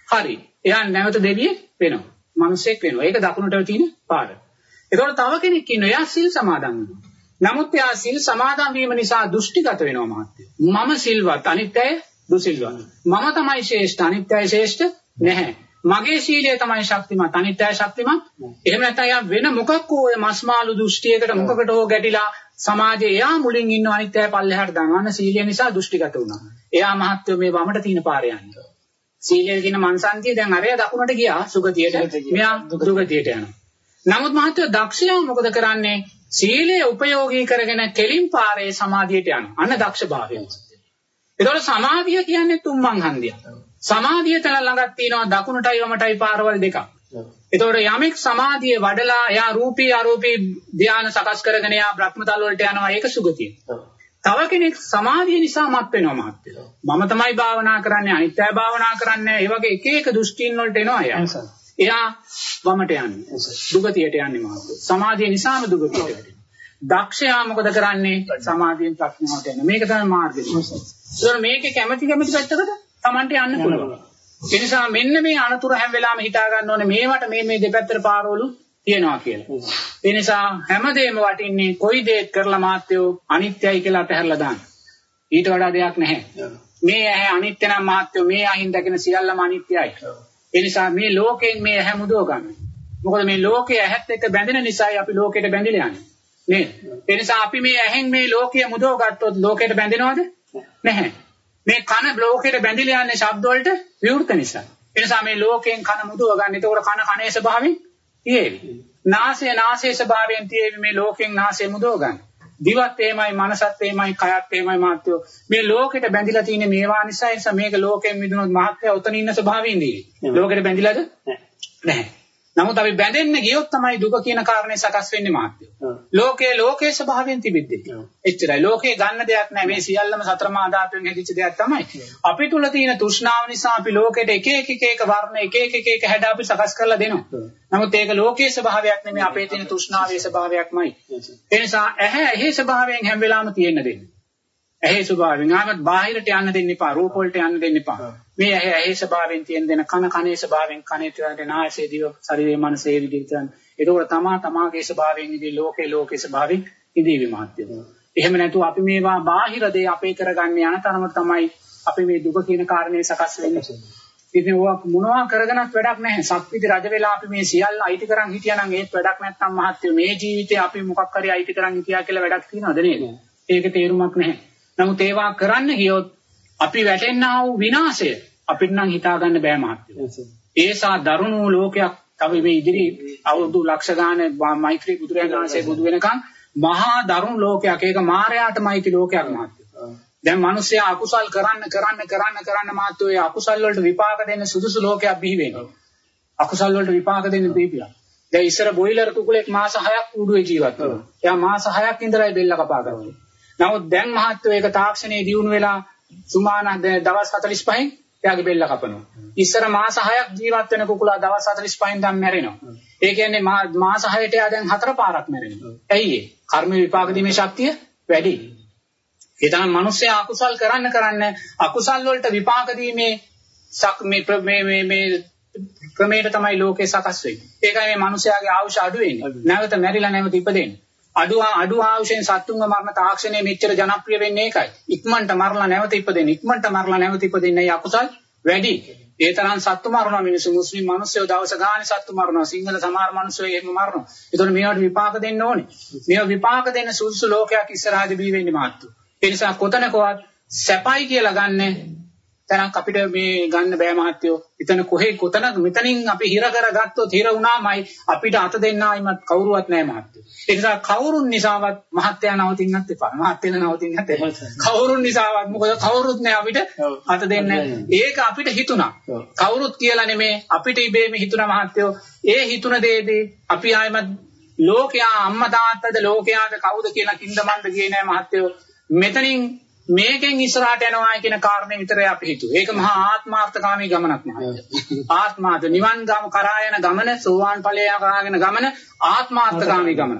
හරි. එයා නැවත දෙවියෙක් වෙනවා. මිනිසෙක් වෙනවා. ඒක දකුණට තියෙන පාර. ඒතකොට තව කෙනෙක් ඉන්නවා. එයා සිල් සමාදන් වෙනවා. නමුත් එයා සිල් සමාදන් වීම නිසා දෘෂ්ටිගත වෙනවා මහත්තයෝ. මම සිල්වත් අනිත් අය දුසිල්වත්. මම තමයි ශ්‍රේෂ්ඨ අනිත් අය ශ්‍රේෂ්ඨ නැහැ. මගේ සීලය තමයි ශක්තිමත් අනිත් අය ශක්තිමත්. එහෙම නැත්නම් එයා වෙන මොකක් හෝ මස්මාළු දෘෂ්ටියකට මොකකට හෝ ගැටිලා සමාජයේ එයා මුලින් ඉන්න අනිත් අය පල්ලෙහාට දානවා. සීලය නිසා දෘෂ්ටිගත වුණා. එයා මහත්වෝ මේ වමට තියෙන පාරේ යන්නේ. සීලය කියන මන්සන්තිය දැන් අරය දකුණට ගියා සුගතියට. මෙයා දුගතියට යනවා. නමුත් මහත්වෝ දක්ෂයා මොකද කරන්නේ? සීලය උපයෝගී කරගෙන කෙලින් පාරේ සමාධියට යනවා. අන්න දක්ෂභාවය. ඒතකොට සමාධිය කියන්නේ තුම්මන් හන්දියක්. සමාධිය තන ළඟක් තියෙනවා දකුණටයි වමටයි පාරවල් දෙකක්. එතකොට යමෙක් සමාධිය වඩලා එයා රූපී අරූපී ධානය සකස් කරගෙන එයා බ්‍රහ්මතල වලට යනවා ඒක සුගතිය. තව කෙනෙක් සමාධිය නිසා මත් වෙනවා මහත්තයෝ. මම තමයි භාවනා කරන්නේ අනිත්‍යය භාවනා කරන්නේ ඒ වගේ එක එක දෘෂ්ටීන් වලට එනවා එයා. එයා වමට යන්නේ. දුගතියට යන්නේ මහත්තයෝ. සමාධිය නිසාම දුගතියට යන්නේ. දක්ෂයා මොකද කරන්නේ? සමාධියෙන් ප්‍රඥාවට යන. මේක තමයි මාර්ගය. ඒතකොට මේකේ කැමැති කැමැති පැත්තකට Tamante යන්න පුළුවන්. ඒ නිසා මෙන්න මේ අනතුරු හැම වෙලාවෙම හිතා ගන්න ඕනේ මේවට මේ මේ දෙපැත්තට පාරවලු තියෙනවා කියලා. ඒ නිසා හැමදේම වටින්නේ කොයි දෙයක් කරලා මාත්‍යෝ අනිත්‍යයි කියලා අතහැරලා දාන්න. ඊට වඩා දෙයක් නැහැ. මේ ඇහැ අනිත්‍ය නම් මාත්‍යෝ මේ අහින් දකින සියල්ලම අනිත්‍යයි. ඒ නිසා මේ ලෝකයෙන් මේ ඇහැ මුදව ගන්න. මොකද මේ ලෝකයේ ඇහත් එක්ක බැඳෙන නිසායි අපි ලෝකෙට බැඳිලා යන්නේ. නේද? ඒ නිසා අපි මේ ඇහෙන් මේ ලෝකයේ මුදව ගත්තොත් ලෝකෙට බැඳෙනවද? නැහැ. මේ කන ලෝකෙට බැඳිලා යන්නේ ශබ්ද වලට විවෘත නිසා. ඒ නිසා මේ ලෝකයෙන් කන මුදව ගන්න. ඒතකොට කන කනේ ස්වභාවයෙන් තියෙවි. නාසය නාසයේ ස්වභාවයෙන් තියෙවි මේ ලෝකෙන් නාසය මුදව ගන්න. දිවත් එහෙමයි මනසත් එහෙමයි කයත් එහෙමයි මාත්‍යෝ මේ ලෝකෙට බැඳිලා තියෙන මේවා නිසා නිසා මේක ලෝකයෙන් මිදුනොත් මහත්ය උතන ඉන්න ස්වභාවයෙන් දී. ලෝකෙට බැඳිලාද? නැහැ. නමුත් අපි බැඳෙන්න ගියොත් තමයි දුක කියන කාරණේ සකස් වෙන්නේ මාත්‍ය. ලෝකයේ ලෝකයේ ස්වභාවයෙන් තිබෙද්දී. එච්චරයි. ලෝකේ ගන්න දෙයක් නැහැ. මේ සියල්ලම සතර මහා ධාතුන් හැදිච්ච දෙයක් තමයි. අපි තුල තියෙන තෘෂ්ණාව නිසා අපි ලෝකෙට එක එක එක එක වර්ණ එක එක එක එක හැඩ අපි සකස් කරලා දෙනවා. නමුත් ඒක ලෝකයේ ස්වභාවයක් නෙමෙයි අපේ තියෙන තෘෂ්ණාවේ ස්වභාවයක්මයි. ඒ නිසා ඇහැ ඇහි ස්වභාවයෙන් හැම වෙලාවෙම තියෙන්න දෙන්න. ඇහි ස්වභාවයෙන් ආවත් බාහිරට යන්න දෙන්න එපා. රූප වලට යන්න දෙන්න එපා. මේ ඇහි ඇහි ස්වභාවයෙන් තියෙන දෙන කන කනේ ස්වභාවයෙන් කනේ තියෙන නාසයේ දිව ශරීරයේ මනසේ විදිහට යන. ඒකෝර තමා තමාගේ ස්වභාවයෙන් ඉදී ලෝකේ ලෝකේ ස්වභාවයෙන් ඉදී විමහත්ය. එහෙම නැතුව අපි මේවා බාහිර දේ අපේ කරගන්න යන තරම තමයි අපි මේ දුක කියන කාරණේ සකස් වෙන්නේ. ඉතින් ඔවා මොනවා කරගෙනත් වැඩක් නැහැ. සක්විති රජ වෙලා අපි මේ සියල්ල අයිති කරන් හිටියානම් ඒත් වැඩක් නැත්නම් මහත්ය මේ ජීවිතේ අපි මොකක් හරි අයිති කරන් හිටියා කියලා වැඩක් තියනවද නේද? ඒක තේරුමක් නැහැ. නමුත් ඒවා කරන්න ගියොත් අපි වැටෙන්නා වූ විනාශය අපිට නම් හිතා ගන්න බෑ මහත්තයෝ. ඒසා දරුණු ලෝකයක් තව මේ ඉදිරි අවුරුදු ලක්ෂ ගානේ මෛත්‍රී බුදුරජාණන් වහන්සේ බුදු වෙනකන් මහා දරුණු ලෝකයක්. ඒක මායයටමයිති ලෝකයක් මහත්තයෝ. දැන් මිනිස්සයා අකුසල් කරන්න කරන්න කරන්න කරන්න මහත්තයෝ ඒ අකුසල් වලට විපාක දෙන්න සුදුසු ලෝකයක් බිහි වෙනවා. අකුසල් වලට විපාක දෙන්න දීපියා. දැන් ඉස්සර බොයිලර් කුකුලෙක් මාස 6ක් ඌඩුවේ ජීවත් වුණා. එයා මාස 6ක් ඉඳලා බෙල්ල කපා ගන්නවා. නමුත් දැන් මහත්වෝ ඒක තාක්ෂණයේ දියුණු වෙලා සුමාන දවස් 45න් එයාගේ බෙල්ල කපනවා. ඉස්සර මාස 6ක් ජීවත් වෙන කුකුලා දවස් 45න් දැන් මැරෙනවා. ඒ කියන්නේ මාස 6ට එයා දැන් හතර පාරක් මැරෙනවා. ඇයි ඒ? කර්ම විපාක දීමේ ශක්තිය වැඩි. ඒ තමයි මිනිස්සයා අකුසල් කරන්න කරන්න අකුසල් වලට විපාක දීමේ මේ මේ මේ මේ ක්‍රමයට තමයි ලෝකේ සකස් වෙන්නේ. ඒකයි මේ මිනිස්යාගේ ආයුෂ අඩු වෙන්නේ. නැවත මැරිලා නැවත ඉපදෙන්නේ. අඩු අඩු ආයුෂෙන් සත්තුන්ව මරණ තාක්ෂණය මෙච්චර ජනප්‍රිය වෙන්නේ ඒකයි. ඉක්මනට මරලා නැවත ඉපදෙන්න. ඉක්මනට මරලා නැවත ඉපදෙන්නයි අකුසල් වැඩි. ඒ තරම් සත්තු මරනවා මිනිස්සු මුස්ලිම් මිනිස්සු දවස ගානේ සත්තු මරනවා. සිංහල සමහර මිනිස්සු එහෙම මරනවා. ඒතකොට මේවට විපාක දෙන්න ඕනේ. මේවා විපාක දෙන්න සුසු ලෝකයක් ඉස්සරහදී බී වෙන්නේ මාත්තු. ඒ නිසා කොතනකවත් සැපයි කියලා ගන්න තැනක් අපිට මේ ගන්න බෑ මහත්තයෝ. එතන කොහේ කොතනක මෙතනින් අපි හිර කරගත්තොත් හිර වුණාමයි අපිට අත දෙන්න ආයිමත් කවුරුවත් නැහැ මහත්තයෝ. ඒ නිසා කවුරුන් නිසාවත් මහත්තයා නවතින්නත් එපා. මහත්තයල නවතින්නත් එපා. කවුරුන් නිසාවත් මොකද කවුරුත් නැහැ අපිට අත දෙන්න. ඒක අපිට හිතුණා. කවුරුත් කියලා නෙමේ අපිට ඉබේම හිතුණා මහත්තයෝ. ඒ හිතුණ දේදී අපි ආයිමත් ලෝකයා අම්මා තාත්තද ලෝකයාද කවුද කියලා කිඳමන්ද ගියේ නැහැ මහත්තයෝ. මෙතනින් මේකෙන් ඉස්සරහට යනවා කියන කාරණේ විතරයි අපි හිතුවේ. ඒක මහා ආත්මාර්ථකාමී ගමනක් නෙවෙයි. ආත්මාද නිවන් ගම කරා යන ගමන සෝවාන් ඵලය කරාගෙන ගමන ආත්මාර්ථකාමී ගමන.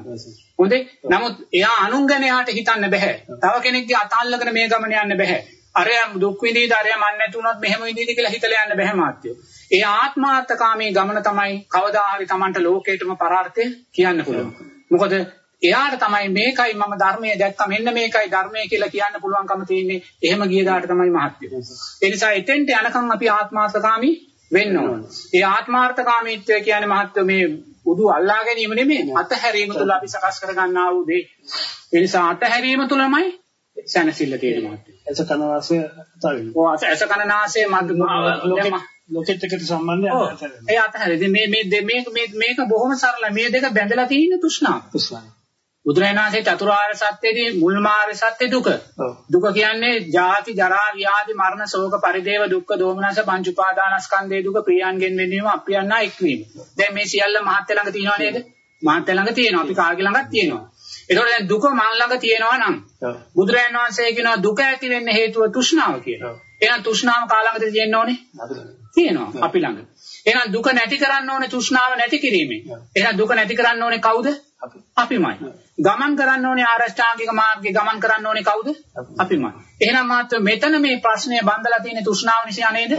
හොඳේ. නමුත් එයා අනුන් ගැන යාට හිතන්න බෑ. තව කෙනෙක්ගේ අතල්ලගෙන මේ ගමන යන්න බෑ. අරයා දුක් විඳීද අරයා මන් නැති වුණොත් මෙහෙම විඳීද කියලා හිතලා යන්න බෑ මාත්‍යෝ. ඒ ආත්මාර්ථකාමී ගමන තමයි කවදා හරි Tamanට ලෝකේටම පරාර්ථය කියන්න පුළුවන්. මොකද එයාට තමයි මේකයි මම ධර්මයේ දැක්ක මෙන්න මේකයි ධර්මය කියලා කියන්න පුළුවන්කම තියෙන්නේ. එහෙම ගිය දාට තමයි මහත්ය. ඒ නිසා එතෙන්ට යනකම් අපි ආත්මාර්ථකාමී වෙන්න ඕන. ඒ ආත්මාර්ථකාමීත්වය කියන්නේ මහත්ය මේ උදු අල්ලා ගැනීම නෙමෙයි අතහැරීම තුළ අපි සකස් කරගන්නා වූ දේ. ඒ නිසා අතහැරීම තුළමයි සැනසෙල්ල තියෙන මහත්ය. එස කනවාසය තවෙන්න. ඔව් එස කනනාසය මග්ග ලෝකෙත් එක්ක සම්බන්ධය අතහැරෙන්න. ඒ අතහැරෙන්නේ මේ මේ මේ මේක බොහොම සරලයි. මේ දෙක බැඳලා තියෙන තෘෂ්ණාව. තෘෂ්ණාව. බුදුරජාණන්සේ චතුරාර්ය සත්‍යයේදී මුල්ම ආර්ය සත්‍ය දුක. දුක කියන්නේ ජාති ජරා ව්‍යාධි මරණ ශෝක පරිදේව දුක්ඛ දෝමනස පංච උපාදානස්කන්ධේ දුක ප්‍රියයන්ගෙන් වෙනවීම අප්‍රියන්නා එක්වීම. දැන් මේ සියල්ල මහත්ය ළඟ තියෙනව නේද? මහත්ය ළඟ තියෙනවා. අපි කාගේ ළඟත් තියෙනවා. ඒතකොට දැන් දුක මන් ළඟ තියෙනවා නම් බුදුරජාණන් වහන්සේ කියනවා දුක ඇති වෙන්න හේතුව තෘෂ්ණාව කියලා. එහෙනම් තෘෂ්ණාව කා ළඟද තියෙන්න ඕනේ? තියෙනවා අපි ළඟ. එහෙනම් දුක නැති කරන්න ඕනේ තෘෂ්ණාව නැති කිරීමෙන්. එහෙනම් දුක නැති කරන්න ඕනේ කවුද? අපිමයි. ගමන් කරන්න ඕනේ ආරෂ්ඨාංගික මාර්ගයේ ගමන් කරන්න ඕනේ කවුද? අපිමයි. එහෙනම් මාත් මෙතන මේ ප්‍රශ්නය බඳලා තියෙන තෘෂ්ණාව නිසා නේද?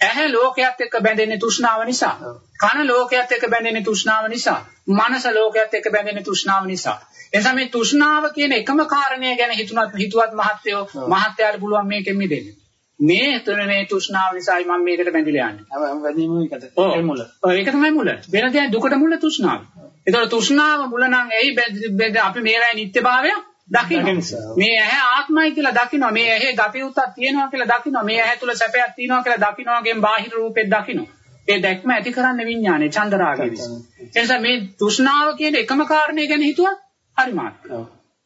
ඇහැ ලෝකයක් එක්ක බැඳෙන්නේ තෘෂ්ණාව නිසා. කන ලෝකයක් එක්ක බැඳෙන්නේ තෘෂ්ණාව නිසා. මනස ලෝකයක් එක්ක බැඳෙන්නේ තෘෂ්ණාව නිසා. එනිසා මේ තෘෂ්ණාව කියන එකම කාරණය ගැන හිතුණත් හිතුවත් මහත්යෝ මහත්යාට පුළුවන් මේකෙන් මිදෙන්න. මේ තුන මේ තෘෂ්ණාව නිසායි මම මේකට බැඳිලා යන්නේ. ඒ මුල. ඒක තමයි මුල. වෙන දෙයක් දුකට මුල තෘෂ්ණාව. ඒතකොට තෘෂ්ණාව මුල නම් ඇයි අපි මේවැයි නිත්‍යභාවය දකිනවා. මේ ඇහැ ආත්මයි කියලා දකිනවා. මේ ඇහි ගතියුත්තක් තියෙනවා කියලා දකිනවා. මේ ඇහැ තුල සැපයක් තියෙනවා කියලා දකිනවාගෙන් බාහිර රූපෙත් දකිනවා. ඒ දැක්ම ඇති කරන්නේ විඥානේ චන්දරාගය විසින්. ඒ නිසා මේ තෘෂ්ණාව කියන එකම කාරණේ ගැන හිතුවත් හරි මාත්.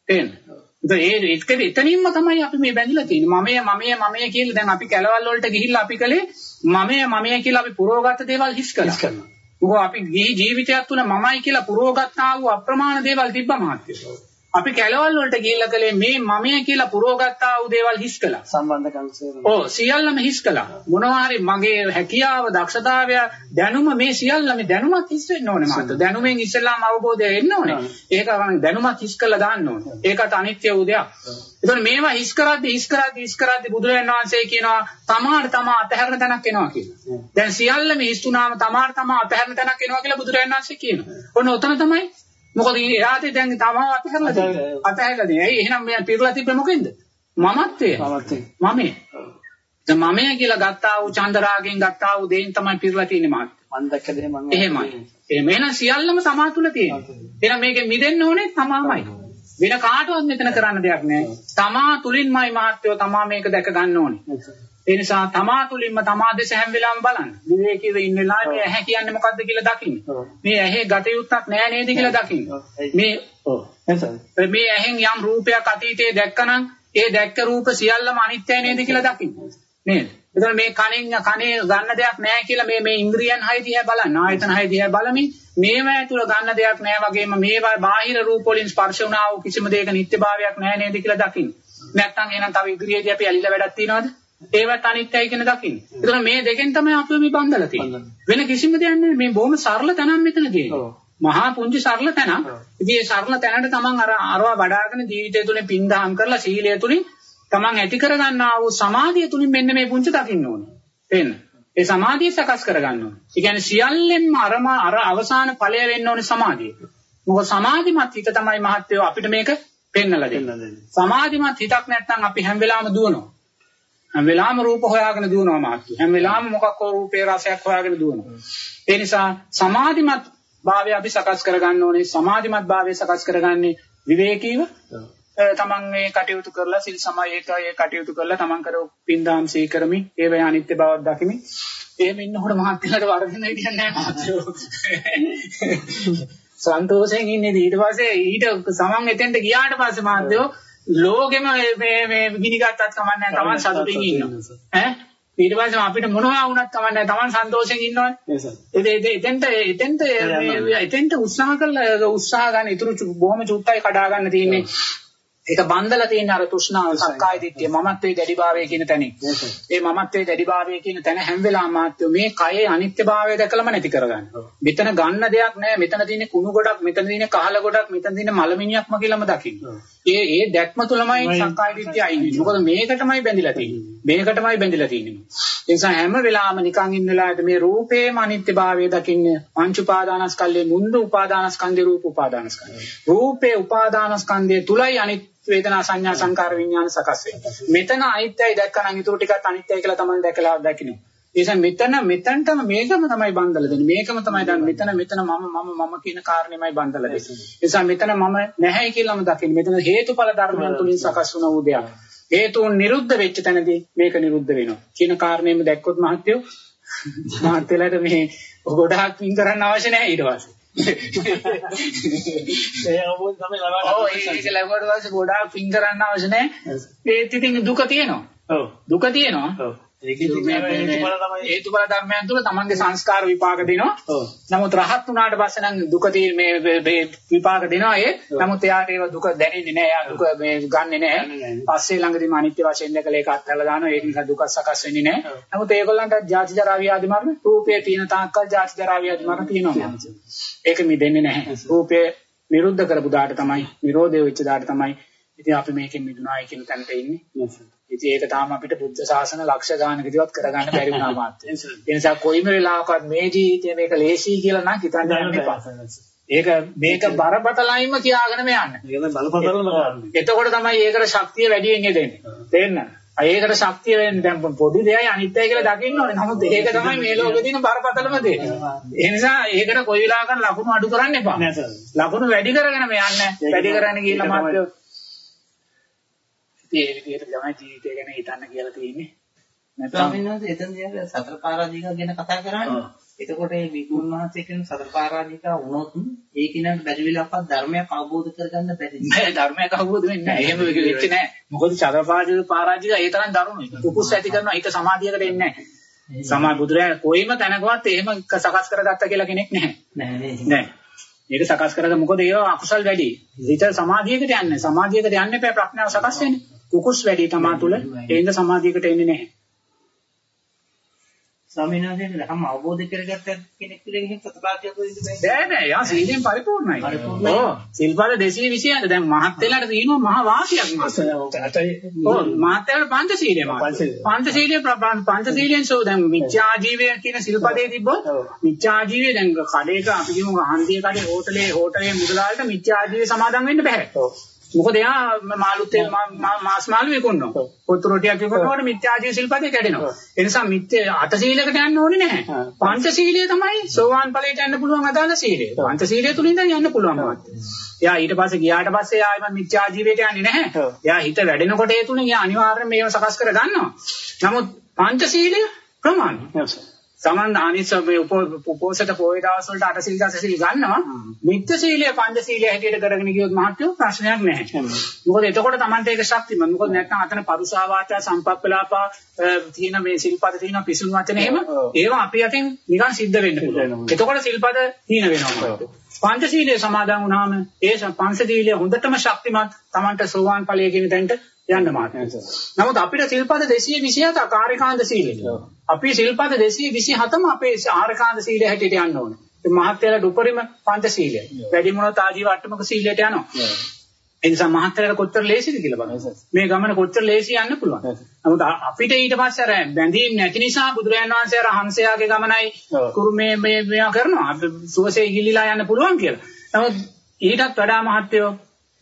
තේරෙනවද? ඒ ඒක එතනින්ම තමයි අපි මේ බැඳිලා තියෙන්නේ. මමය මමය මමය කියලා දැන් අපි කැලවල් වලට ගිහිල්ලා අපි කලේ මමය මමය කියලා අපි පුරවගත්ත දේවල් හිස් කළා. මොකද අපි ජීවිතයක් තුළ මමයි කියලා පුරවගත්තා වූ අප්‍රමාණ දේවල් තිබ්බා මහත්තයෝ. අපි කැලවල් වලට ගිහිල්ලා කලේ මේ මමය කියලා පුරවගත්තා වූ දේවල් හිස් කළා. සම්බන්ධකම් සියල්ල. ඔව් සියල්ලම හිස් කළා. මොනවා හරි මගේ හැකියාව, දක්ෂතාවය, දැනුම මේ සියල්ලම දැනුමත් හිස් වෙන්න ඕනේ මාත්. දැනුමෙන් ඉස්සෙල්ලාම අවබෝධය එන්න ඕනේ. ඒක දැනුමත් හිස් කළා දාන්න ඕනේ. ඒකට අනිත්‍ය වූ දෙයක්. ඒතකොට මේවා හිස් කරද්දී හිස් කරද්දී හිස් කරද්දී බුදුරජාණන් වහන්සේ කියනවා තමාට තමා අතහැරන තැනක් එනවා කියලා. දැන් සියල්ලම හිස් වුණාම තමාට තමා අතහැරන තැනක් එනවා කියලා බුදුරජාණන් වහන්සේ කියනවා. ඔන්න ඔතන තමයි මොකද එයාට දැන් තමව අතහැරලා තියෙන්නේ. අතහැරලා තියෙන්නේ. ඇයි එහෙනම් මෙයා පිරලා තිබ්බේ මොකෙන්ද? මමත්වය. මමේ. දැන් මමයා කියලා ගත්තා වූ චන්දරාගෙන් ගත්තා වූ දේෙන් තමයි පිරලා තියෙන්නේ මාත්. මම දැක්ක දේ මම එහෙමයි. එහෙම එහෙනම් සියල්ලම තමා තුල තියෙනවා. එහෙනම් මේකෙන් මිදෙන්න ඕනේ තමාමයි. වෙන කාටවත් මෙතන කරන්න දෙයක් නැහැ. තමා තුලින්මයි මහත්වෝ තමා මේක දැක ගන්න ඕනේ. ඒ නිසා තමා තුලින්ම තමා දෙස හැම වෙලාවෙම බලන්න. විවේකීව ඉන්න වෙලාවේ මේ ඇහැ කියන්නේ මොකද්ද කියලා දකින්න. මේ ඇහි ගතයුත්තක් නෑ නේද කියලා දකින්න. මේ ඔව් මේ ඇහෙන් යම් රූපයක් අතීතයේ දැක්කනම් ඒ දැක්ක රූප සියල්ලම අනිත්‍යයි නේද කියලා දකින්න. නේද? එතකොට මේ කණෙන් කනේ ගන්න දෙයක් නැහැ කියලා මේ මේ ඉන්ද්‍රියන් හය දිහා බලන්න. ආයතන හය දිහා බලමින් මේවා තුල ගන්න දෙයක් නැහැ වගේම මේවා බාහිර රූප වලින් ස්පර්ශ වුණා වූ කිසිම දෙයක නිත්‍යභාවයක් නැහැ නේද කියලා දකින්න. නැත්තම් එහෙනම් තව ඉදිරියේදී අපි ඇලිලා වැඩක් තියනවද? ඒවත් අනිත්‍යයි කියන දකින්න. ඒතර මේ දෙකෙන් තමයි අපි මේ බඳලා තියෙන්නේ. වෙන කිසිම දෙයක් නෙමෙයි මේ බොහොම සරල තැනක් මෙතන තියෙන්නේ. මහා පුංචි සරල තැනක්. ඉතින් මේ සරල තැනට තමන් අර අරවා වඩාගෙන ජීවිතය තුළින් පින්දහම් කරලා සීලය තුළින් තමන් ඇති කරගන්නා වූ සමාධිය තුළින් මෙන්න මේ පුංචි දකින්න ඕනේ. එන්න. ඒ සමාධිය සකස් කරගන්න ඕනේ. ඒ කියන්නේ සියල්ලෙන්ම අරම අර අවසාන ඵලය වෙන්න ඕනේ සමාධිය. මොකද සමාධිමත් හිත තමයි මහත්වෝ අපිට මේක පෙන්වලා දෙන්නේ. සමාධිමත් හිතක් නැත්නම් අපි හැම වෙලාවෙම දුවනවා. හැම වෙලාවෙම රූප හොයාගෙන දුවනවා මාත්‍ය. හැම වෙලාවෙම මොකක් හෝ රූපේ රසයක් හොයාගෙන දුවනවා. ඒ නිසා සමාධිමත් භාවය අපි සකස් කරගන්න ඕනේ. සමාධිමත් භාවය සකස් කරගන්නේ විවේකීව. තමන් මේ කටයුතු කරලා සිල් සමායේක ඒ කටයුතු කරලා තමන් කරව පින්දාම් සීකරමි. ඒ වේ අනිත්‍ය බවක් දකිමි. එහෙම ඉන්නකොට මහත්යලට වරදින්න කියන්නේ නැහැ මාත්‍යෝ. (laughs) සන්තෝෂයෙන් ඉන්නේ ඊට පස්සේ ඊට සමන් එතෙන්ට ගියාට පස්සේ මාත්‍යෝ ලෝකෙම මේ මේ ගිනි ගත්තත් කමන්නේ තමන් සතුටින් ඉන්නවා. ඈ ඊට පස්සේ අපිට මොනවා වුණත් කමන්නේ තමන් සන්තෝෂයෙන් ඉන්නවනේ. ඒ එතෙන්ට එතෙන්ට එතෙන්ට උත්සාහ කරලා උත්සාහ ගන්න ඉතුරු බොහොම චුට්ටයි කඩා ගන්න තියෙන්නේ. ඒක බන්දලා තියෙන අර තෘෂ්ණාව සක්කාය දිට්ඨිය මමත්වයේ දැඩිභාවය කියන තැනින්. ඒ මමත්වයේ දැඩිභාවය කියන තැන හැම වෙලාවම මාත්‍ය මේ කයේ අනිත්‍යභාවය දැකලම නැති කරගන්න. මෙතන ගන්න දෙයක් නැහැ. මෙතන තියෙන කුණු ගොඩක්, මෙතන තියෙන කහල ගොඩක්, මෙතන තියෙන මලමිණියක්ම කියලාම දකින්න. ඒ ඒ දැක්ම තුලමයි සක්කාය දිට්ඨිය අයින් වෙන්නේ. මොකද මේකටමයි බැඳිලා තියෙන්නේ. මේකටමයි බැඳිලා තියෙන්නේ. ඒ නිසා හැම වෙලාවම නිකන් ඉන්න වෙලාවට මේ රූපේම අනිත්‍යභාවය දකින්න පංච උපාදානස්කන්ධේ මුන්දු උපාදානස්කන්ධේ රූප උපාදානස්කන්ධේ. රූපේ උපාදානස්කන්ධයේ තුලයි අනිත් වේදනා සංඥා සංකාර විඥාන සකස් වෙන්නේ. මෙතන අනිත්‍යයි දැක්කනම් ඊටු ටිකත් අනිත්‍යයි කියලා තමයි දැකලා දකින්න. නිසා මෙතන මෙතනටම මේකම තමයි බන්දලා දෙන්නේ. මේකම තමයි දැන් මෙතන මෙතන මම මම මම කියන කාරණේමයි බන්දලා දෙන්නේ. නිසා මෙතන මම නැහැ කියලාම දකින්න. මෙතන හේතුඵල ධර්මයන් තුලින් සකස් වුණ වූ දෙයක්. හේතුන් නිරුද්ධ වෙච්ච තැනදී මේක නිරුද්ධ වෙනවා. කියන කාරණේම දැක්කොත් මහත්යෝ මහත්යලට මේ ගොඩාක් වින් කරන්න අවශ්‍ය නැහැ ඊට පස්සේ. (laughs) ඒ අවබෝධ තමයි ලබන්නේ. ඔව් ඒක ලැබුවට පස්සේ ගොඩාක් පින් කරන්න අවශ්‍ය නැහැ. ඒත් ඉතින් දුක තියෙනවා. ඔව්. දුක තියෙනවා. ඔව්. තමයි. හේතුඵල ධර්මයන් තුළ තමන්ගේ සංස්කාර විපාක දෙනවා. නමුත් රහත් වුණාට පස්සේ නම් දුක තියෙන මේ විපාක දෙනවා ඒ. නමුත් එයාට ඒක දුක දැනෙන්නේ නැහැ. එයා දුක මේ ගන්නෙ නැහැ. පස්සේ ළඟදීම අනිත්‍ය වශයෙන් දැකලා ඒක අත්හැරලා දානවා. ඒක නිසා දුක සකස් වෙන්නේ නැහැ. නමුත් ඒගොල්ලන්ට ජාති ජරා ව්‍යාධි මරණ රූපේ තියෙන තාක්කල් ජාති ජරා ව්‍යාධි මරණ තියෙනවා. ඒක මිදෙන්නේ නැහැ. රූපේ නිරුද්ධ කරපු දාට තමයි, නිරෝධය වෙච්ච දාට තමයි ඉතින් අපි මේකෙන් මිදුනායි කියන තැනට ඉන්නේ. ඉතින් ඒක තාම අපිට බුද්ධ ශාසන ලක්ෂ ගානකදීවත් කරගන්න බැරි වුණා මාත්. (laughs) ඒ නිසා කොයිම වෙලාවකවත් මේ ජීවිතේ මේක ලේසි කියලා නම් හිතන්න යන්න එපා. ඒක මේක බරපතලයින්ම කියාගෙන යන්න. ඒක බලපතලම කරන්නේ. එතකොට තමයි ඒකට ශක්තිය වැඩියෙන් එදෙන්නේ. තේරෙනවද? ඒකට ශක්තිය වෙන්නේ දැන් පොඩි දෙයයි අනිත්‍යයි කියලා දකින්න ඕනේ. නමුත් ඒක තමයි මේ ලෝකේ තියෙන බරපතලම දේ. ඒ නිසා ඒකට කොයි වෙලාවකම ලකුණු අඩු කරන්න එපා. ලකුණු වැඩි කරගෙන යන්න. වැඩි කරගෙන ගිහිල්ලා මාත්‍ය ඉතින් ඒ විදිහට තමයි ජීවිතය ගැන හිතන්න කියලා තියෙන්නේ. නැත්නම් ස්වාමීන් වහන්සේ එතනදී අර සතර පාරාදීකා ගැන කතා කරන්නේ. එතකොට මේ විකුණ මහත්තයා කියන සතර පාරාදීකා වුණොත් ඒ කිනට බැරි වෙලාවක්වත් ධර්මයක් අවබෝධ කරගන්න බැරි. නෑ ධර්මයක් අවබෝධ වෙන්නේ නෑ. එහෙම වෙච්ච නෑ. මොකද චරපාජික පරාජික ඒ තරම් දරුණුයි. කුකුස් ඇති කරනවා හිත සමාධියකට එන්නේ නෑ. සමා බුදුරයා කොයිම තැනකවත් එහෙම සකස් කරගත්ත කියලා කෙනෙක් නැහැ. නෑ? නෑ. ඒක සකස් කරගන්න මොකද ඒව අකුසල් වැඩි. හිත සමාධියකට යන්නේ. සමාධියකට යන්න එපා ප්‍රඥාව සකස් වෙන්නේ. කුකුස් වැඩි තමා තුළ ඒ හින්දා සමාධියකට එන්නේ නැහැ. ස්වාමීන් වහන්සේට ධර්ම අවබෝධ කරගත්ත කෙනෙක් කියලා එහෙම සතරපාතියක් වෙන්න බෑ. බෑ බෑ. යා සීලෙන් පරිපූර්ණයි. ඔව්. සිල්පද 226 දැන් මහත් වෙලාට තියෙනවා මහ වාසියක් මාස. ඔව් මහත් වෙලාට පංචශීලය මාස. පංචශීලය පංචශීලයෙන් සෝ දැන් මිච්ඡා ජීවය කියන සිල්පදේ තිබ්බොත් මිච්ඡා ජීවය දැන් කඩේක අපි කියමු හන්දිය කඩේ හෝටලේ හෝටලේ මුදලාලට මිච්ඡා ජීවය සමාදන් වෙන්න බෑ. මොකද එයා මාළුත් මාස් මාළු විකුණනවා. පොත්තු රොටියක් විකුණනකොට මිත්‍යාජී සිල්පදේ කැඩෙනවා. ඒ නිසා මිත්‍ය අට සීලයකට යන්න ඕනේ නැහැ. පංච සීලය තමයි සෝවාන් ඵලයට යන්න පුළුවන් අදාළ සීලය. පංච සීලය තුලින් ඉඳන් යන්න පුළුවන් මාත්. එයා ඊට පස්සේ ගියාට පස්සේ ආයෙම මිත්‍යාජීවයට යන්නේ නැහැ. එයා හිත වැඩෙනකොට ඒ තුලින් එයා අනිවාර්යයෙන් මේව සකස් කර ගන්නවා. නමුත් පංච සීලය ප්‍රමාණයි. සමන් ආනිසමේ උපෝසත පොයේ දවස් වලට අට සීල් දස සීල් ගන්නවා. නිත්‍ය සීලය පංච සීලය හැටියට කරගෙන ගියොත් මහත්වෝ ප්‍රශ්නයක් නැහැ. මොකද එතකොට Tamante ඒක ශක්තිමත් මොකද නැත්නම් අතන පරුසා වාචා සම්පප්පලාපා තියෙන මේ සිල්පද තියෙන පිසුන් වචන එහෙම ඒවා අපි අතින් නිකන් සිද්ධ වෙන්න පුළුවන්. එතකොට සිල්පද හීන වෙනවා පංච සීලය සමාදන් වුණාම ඒ පංච සීලය හොඳටම ශක්තිමත් Tamante සෝවාන් ඵලයේ කියන තැනට යන්න මාත්‍ය නමුත් අපිට සිල්පද 227 කාර්යකාන්ත සීලය අපි සිල්පද 227ම අපේ ආරකාන්ත සීලය හැටියට යන්න ඕනේ. ඒ මහත්යලට උපරිම පංච සීලය. වැඩි මොනවත් ආජීව අට්ටමක සීලයට යනවා. ඒ නිසා මහත්යලට කොච්චර ලේසිද කියලා බලන්න. මේ ගමන කොච්චර ලේසි යන්න පුළුවන්. නමුත් අපිට ඊට පස්සේ අර බැඳීම් නැති නිසා බුදුරජාණන් වහන්සේ අර හංසයාගේ ගමනයි කුරුමේ මේ මේවා කරනවා. අපි සුවසේ ගිලිලා යන්න පුළුවන් කියලා. නමුත් ඊටත් වඩා මහත්යෝ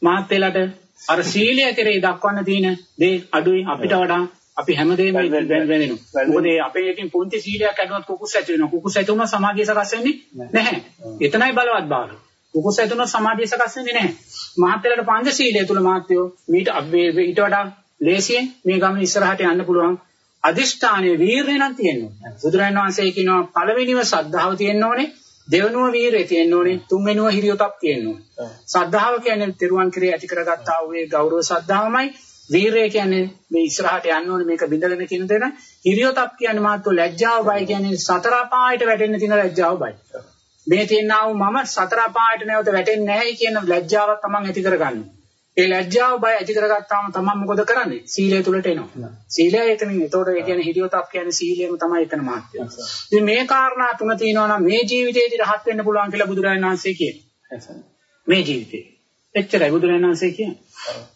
මහත්යලට අර සීලය කෙරේ දක්වන්න තියෙන දේ අඩුයි අපිට වඩා අපි හැමදේම වෙනෙනවා. මොකද අපේ එකකින් පුංචි සීලයක් ඇදුනොත් කුකුස් ඇති වෙනවා. කුකුස් ඇති වුණොත් සමාධිය සකස් වෙන්නේ නැහැ. එතනයි බලවත් භාගය. කුකුස් ඇති වුණොත් සමාධිය සකස් වෙන්නේ නැහැ. මහත්යලට පංච සීලය තුල මහත්යෝ මීට ඊට වඩා ලේසියෙන් මේ ගමන ඉස්සරහට යන්න පුළුවන්. අදිෂ්ඨානයේ වීරය නම් තියෙනවා. බුදුරජාණන් වහන්සේ කියනවා පළවෙනිව ශ්‍රද්ධාව තියෙන්න ඕනේ. දෙවෙනුව වීරය තියෙන්න ඕනේ. තුන්වෙනුව හිරියොතක් තියෙන්න ඕනේ. ශ්‍රද්ධාව කියන්නේ තෙරුවන් කෙරේ ඇති කරගත්තා වූ ඒ ගෞරව ශ්‍රද්ධාවමයි. වීරය කියන්නේ මේ ඉස්සරහට යන්න ඕනේ මේක බිඳගෙන කියන දේ න ะ හිරියොතප් කියන්නේ මාත්තු ලැජ්ජාව බය කියන්නේ සතර අපායට වැටෙන්න තියෙන ලැජ්ජාව බය. මේ තියෙනා වූ මම සතර අපායට නැවත වැටෙන්නේ නැහැ කියන ලැජ්ජාවක් තමන් ඇති කරගන්න. ඒ ලැජ්ජාව බය ඇති කරගත්තාම තමයි මොකද කරන්නේ? සීලය තුලට එනවා. සීලය එතනින් එතකොට ඒ කියන්නේ හිරියොතක් කියන්නේ සීලයම තමයි එතන මාත්‍ය. ඉතින් මේ කාරණා තුන තියෙනවා නම් මේ ජීවිතේදී රහත් වෙන්න පුළුවන් කියලා බුදුරජාණන් වහන්සේ කියනවා. මේ ජීවිතේ. එච්චරයි බුදුරජාණන් වහන්සේ කියන්නේ.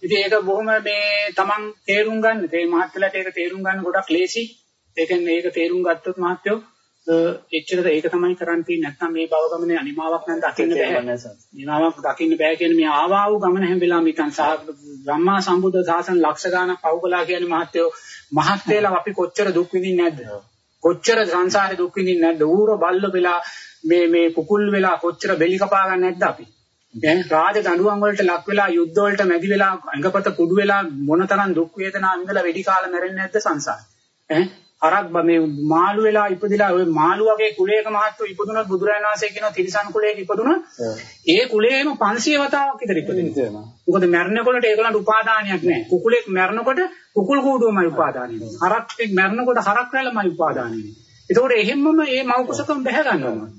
ඉතින් ඒක බොහොම මේ Taman තේරුම් ගන්න. ඒ මහත්ලට ඒක තේරුම් ගන්න ගොඩක් ලේසි. ඒ කියන්නේ ඒක තේරුම් ගත්තොත් මහත්යෝ එච්චරද ඒක තමයි කරන් තියෙන්නේ නැත්නම් මේ භව ගමනේ අනිමාවක් නම් දකින්න බෑ. නිමාවක් දකින්න බෑ කියන්නේ මේ ආවා වූ ගමන හැම වෙලාවෙම හිතන් සම්මා සම්බුද්ධ ශාසන ලක්ෂ ගානක් පවුකලා කියන්නේ මහත්යෝ මහත් වේලා අපි කොච්චර දුක් විඳින්නේ නැද්ද? කොච්චර සංසාරේ දුක් විඳින්නේ නැද්ද? ඌර බල්ල වෙලා මේ මේ කුකුල් වෙලා කොච්චර බෙලි කපා ගන්න නැද්ද අපි? දැන් රාජ දඬුවම් වලට ලක් වෙලා යුද්ධ වලට මැදි වෙලා අඟපත කුඩු වෙලා මොනතරම් දුක් වේදනා විඳලා වෙඩි කාලා මැරෙන්නේ නැද්ද සංසාරේ? ඈ අරක් මේ මාළු වෙලා ඉපදිලා ওই මාළු වගේ කුලයක මහත්තු ඉපදුනොත් බුදුරජාණන් වහන්සේ කියනවා තිරිසන් කුලයක ඉපදුනොත් ඒ කුලයේම 500 වතාවක් විතර ඉපදිනවා. මොකද මැරෙනකොට ඒගොල්ලන්ට උපාදානයක් නැහැ. කුකුලෙක් මැරෙනකොට කුකුල් කූඩුවමයි උපාදානය වෙන්නේ. හරක්ෙක් මැරෙනකොට හරක් රැළමයි උපාදානය වෙන්නේ. ඒතකොට එහෙම්මම මේ මව් කුසකම් බැහැ ගන්නවා.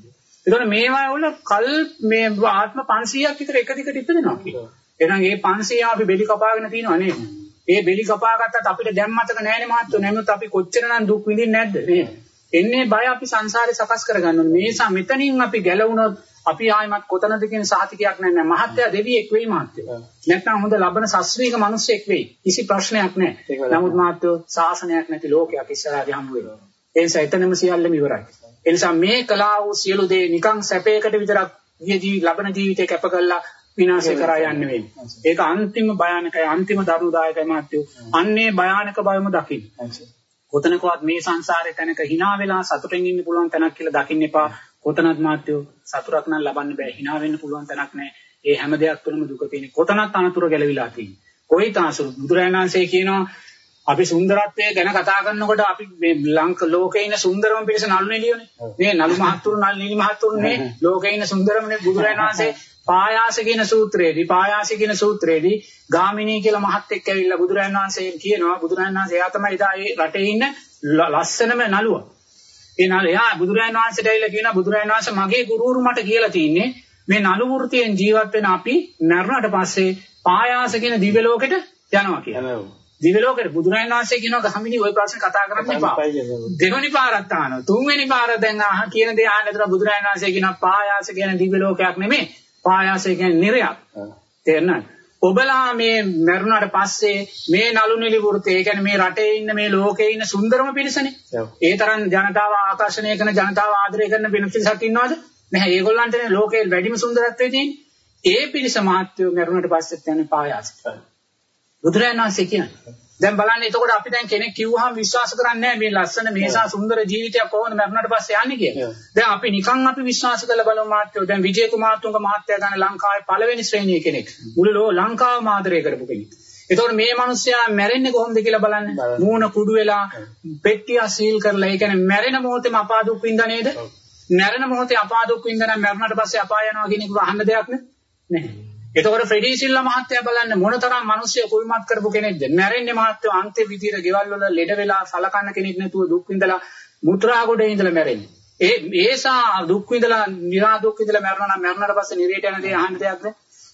ඒතකොට මේවා වල කල් මේ ආත්ම 500ක් විතර එක දිගට ඉපදෙනවා. එහෙනම් මේ 500 අපි බෙලි කපාගෙන තියෙනවා නේද? ඒ බෙලි කපා ගත්තත් අපිට දැන් මතක නැහැනේ මහත්තයෝ. නැමුත් අපි කොච්චරනම් දුක් විඳින්නේ නැද්ද නේද? එන්නේ බය අපි සංසාරේ සකස් කරගන්න ඕනේ. මේ නිසා මෙතනින් අපි ගැලවුණොත් අපි ආයිමත් කොතනද කියන සාතිකයක් නැහැ. මහත්ය දෙවියෙක් වෙයි මහත්යෝ. නැත්නම් හොඳ ලබන සස්ත්‍රීක මිනිසෙක් වෙයි. කිසි ප්‍රශ්නයක් නැහැ. නමුත් මහත්යෝ සාසනයක් නැති ලෝකයක් ඉස්සරහදී හම්බ වෙනවා. ඒ නිසා එතනම සියල්ලම ඉවරයි. ඒ නිසා මේ කලාව සියලු දේ නිකන් සැපයකට විතරක් ලබන ජීවිතේ කැප කළා විනාශ කරා යන්නේ වෙන්නේ. ඒක අන්තිම භයානකයි අන්තිම දරුණුදායකයි මාත්‍යෝ. අන්නේ භයානක බවම දකින්න. කොතනකවත් මේ සංසාරේ තැනක hina වෙලා සතුටින් ඉන්න පුළුවන් තැනක් කියලා දකින්න එපා. කොතනත් මාත්‍යෝ සතුටක් නම් ලබන්න බෑ. hina වෙන්න පුළුවන් තැනක් නෑ. ඒ හැම දෙයක් තුළම දුක තියෙන. කොතනත් අනතුරු ගැලවිලා තියෙන්නේ. කොයි තාසු බුදුරජාණන්සේ කියනවා අපි සුන්දරත්වය ගැන කතා කරනකොට අපි මේ ලංක ලෝකේ ඉන්න සුන්දරම පිරිස නළු නිලියනේ. මේ නළු මහත්තුරු නළු නිලි මහත්තුරු නේ ලෝකේ ඉන්න සුන්දරමනේ බුදුරජාණන් වහන්සේ පායාස කියන සූත්‍රයේදී පායාස කියන සූත්‍රයේදී ගාමිණී කියලා මහත් එක්ක ඇවිල්ලා බුදුරජාණන් වහන්සේ කියනවා බුදුරජාණන් වහන්සේ එයා තමයි එදා ඒ රටේ ඉන්න ලස්සනම නළුවා. ඒ නළු එයා බුදුරජාණන් වහන්සේට ඇවිල්ලා කියනවා බුදුරජාණන් වහන්සේ මගේ ගුරුවරු මට කියලා තින්නේ මේ නළු වෘතියෙන් ජීවත් වෙන අපි මරණයට පස්සේ පායාස කියන දිව්‍ය ලෝකෙට යනවා කියලා. දිව්‍ය ලෝකෙට බුදුරජාණන් වහන්සේ කියනවා ගහමිනි ওই ප්‍රශ්න කතා කරන්න එපා. දෙවෙනි පාරත් අහනවා. තුන්වෙනි පාර දැන් අහ කියන දේ අහන්න විතර බුදුරජාණන් වහන්සේ කියනවා පායාස කියන දිව්‍ය ලෝකයක් නෙමෙයි. පායාසය කියන්නේ නිරයක්. තේරෙනවද? ඔබලා මේ මරුණාට පස්සේ මේ නළු නිලි වෘතේ ඒ කියන්නේ මේ රටේ ඉන්න මේ ලෝකේ ඉන්න සුන්දරම පිරිසනේ. ඒ තරම් ජනතාව ආකර්ෂණය කරන ජනතාව ආදරය කරන පිරිසක් ඉන්නවද? නැහැ. ඒගොල්ලන්ටනේ ලෝකේ වැඩිම සුන්දරත්වය තියෙන්නේ. ඒ පිරිස මහත්වෝ මරුණාට පස්සෙත් යන්නේ පායාසයට. බුදුරජාණන් වහන්සේ කියන්නේ දැන් බලන්න එතකොට අපි දැන් කෙනෙක් කිව්වහම විශ්වාස කරන්නේ මේ ලස්සන මේසා සුන්දර ජීවිතයක් කොහොමද මරණයට පස්සේ යන්නේ කියලා. දැන් අපි නිකන් අපි විශ්වාස කළ බලමු මාත්‍යෝ දැන් විජේ කුමාරතුංග මහත්තයා ගන්න ලංකාවේ පළවෙනි ශ්‍රේණියේ කෙනෙක්. මුළු ලංකාවම ආදරය කරපු කෙනෙක්. එතකොට මේ මිනිස්සයා මැරෙන්නේ කොහොමද කියලා බලන්න. මූණ කුඩු වෙලා පෙට්ටිය සීල් කරලා ඒ කියන්නේ මැරෙන මොහොතේම අපා දුක් විඳ නේද? මැරෙන මොහොතේ අපා දුක් විඳ නම් මරණයට පස්සේ අපා යනවා කියන එක අහන්න දෙයක් නේ. එතකොට ෆ්‍රෙඩි සිල්ලා මහත්තයා බලන්න මොනතරම් මිනිස්සු කුල්මත් කරපු කෙනෙක්ද? මැරෙන්නේ මහත්තයා අන්තිම විදියට ගෙවල් වල ලෙඩ වෙලා සලකන්න කෙනෙක් නැතුව දුක් විඳලා මුත්‍රා ගොඩේ ඉඳලා මැරෙන්නේ. ඒ ඒසා දුක් විඳලා නිරා දුක් විඳලා මැරෙනවා නම් මැරුණාට පස්සේ නිරේට යන දේ අහන්න දෙයක්ද?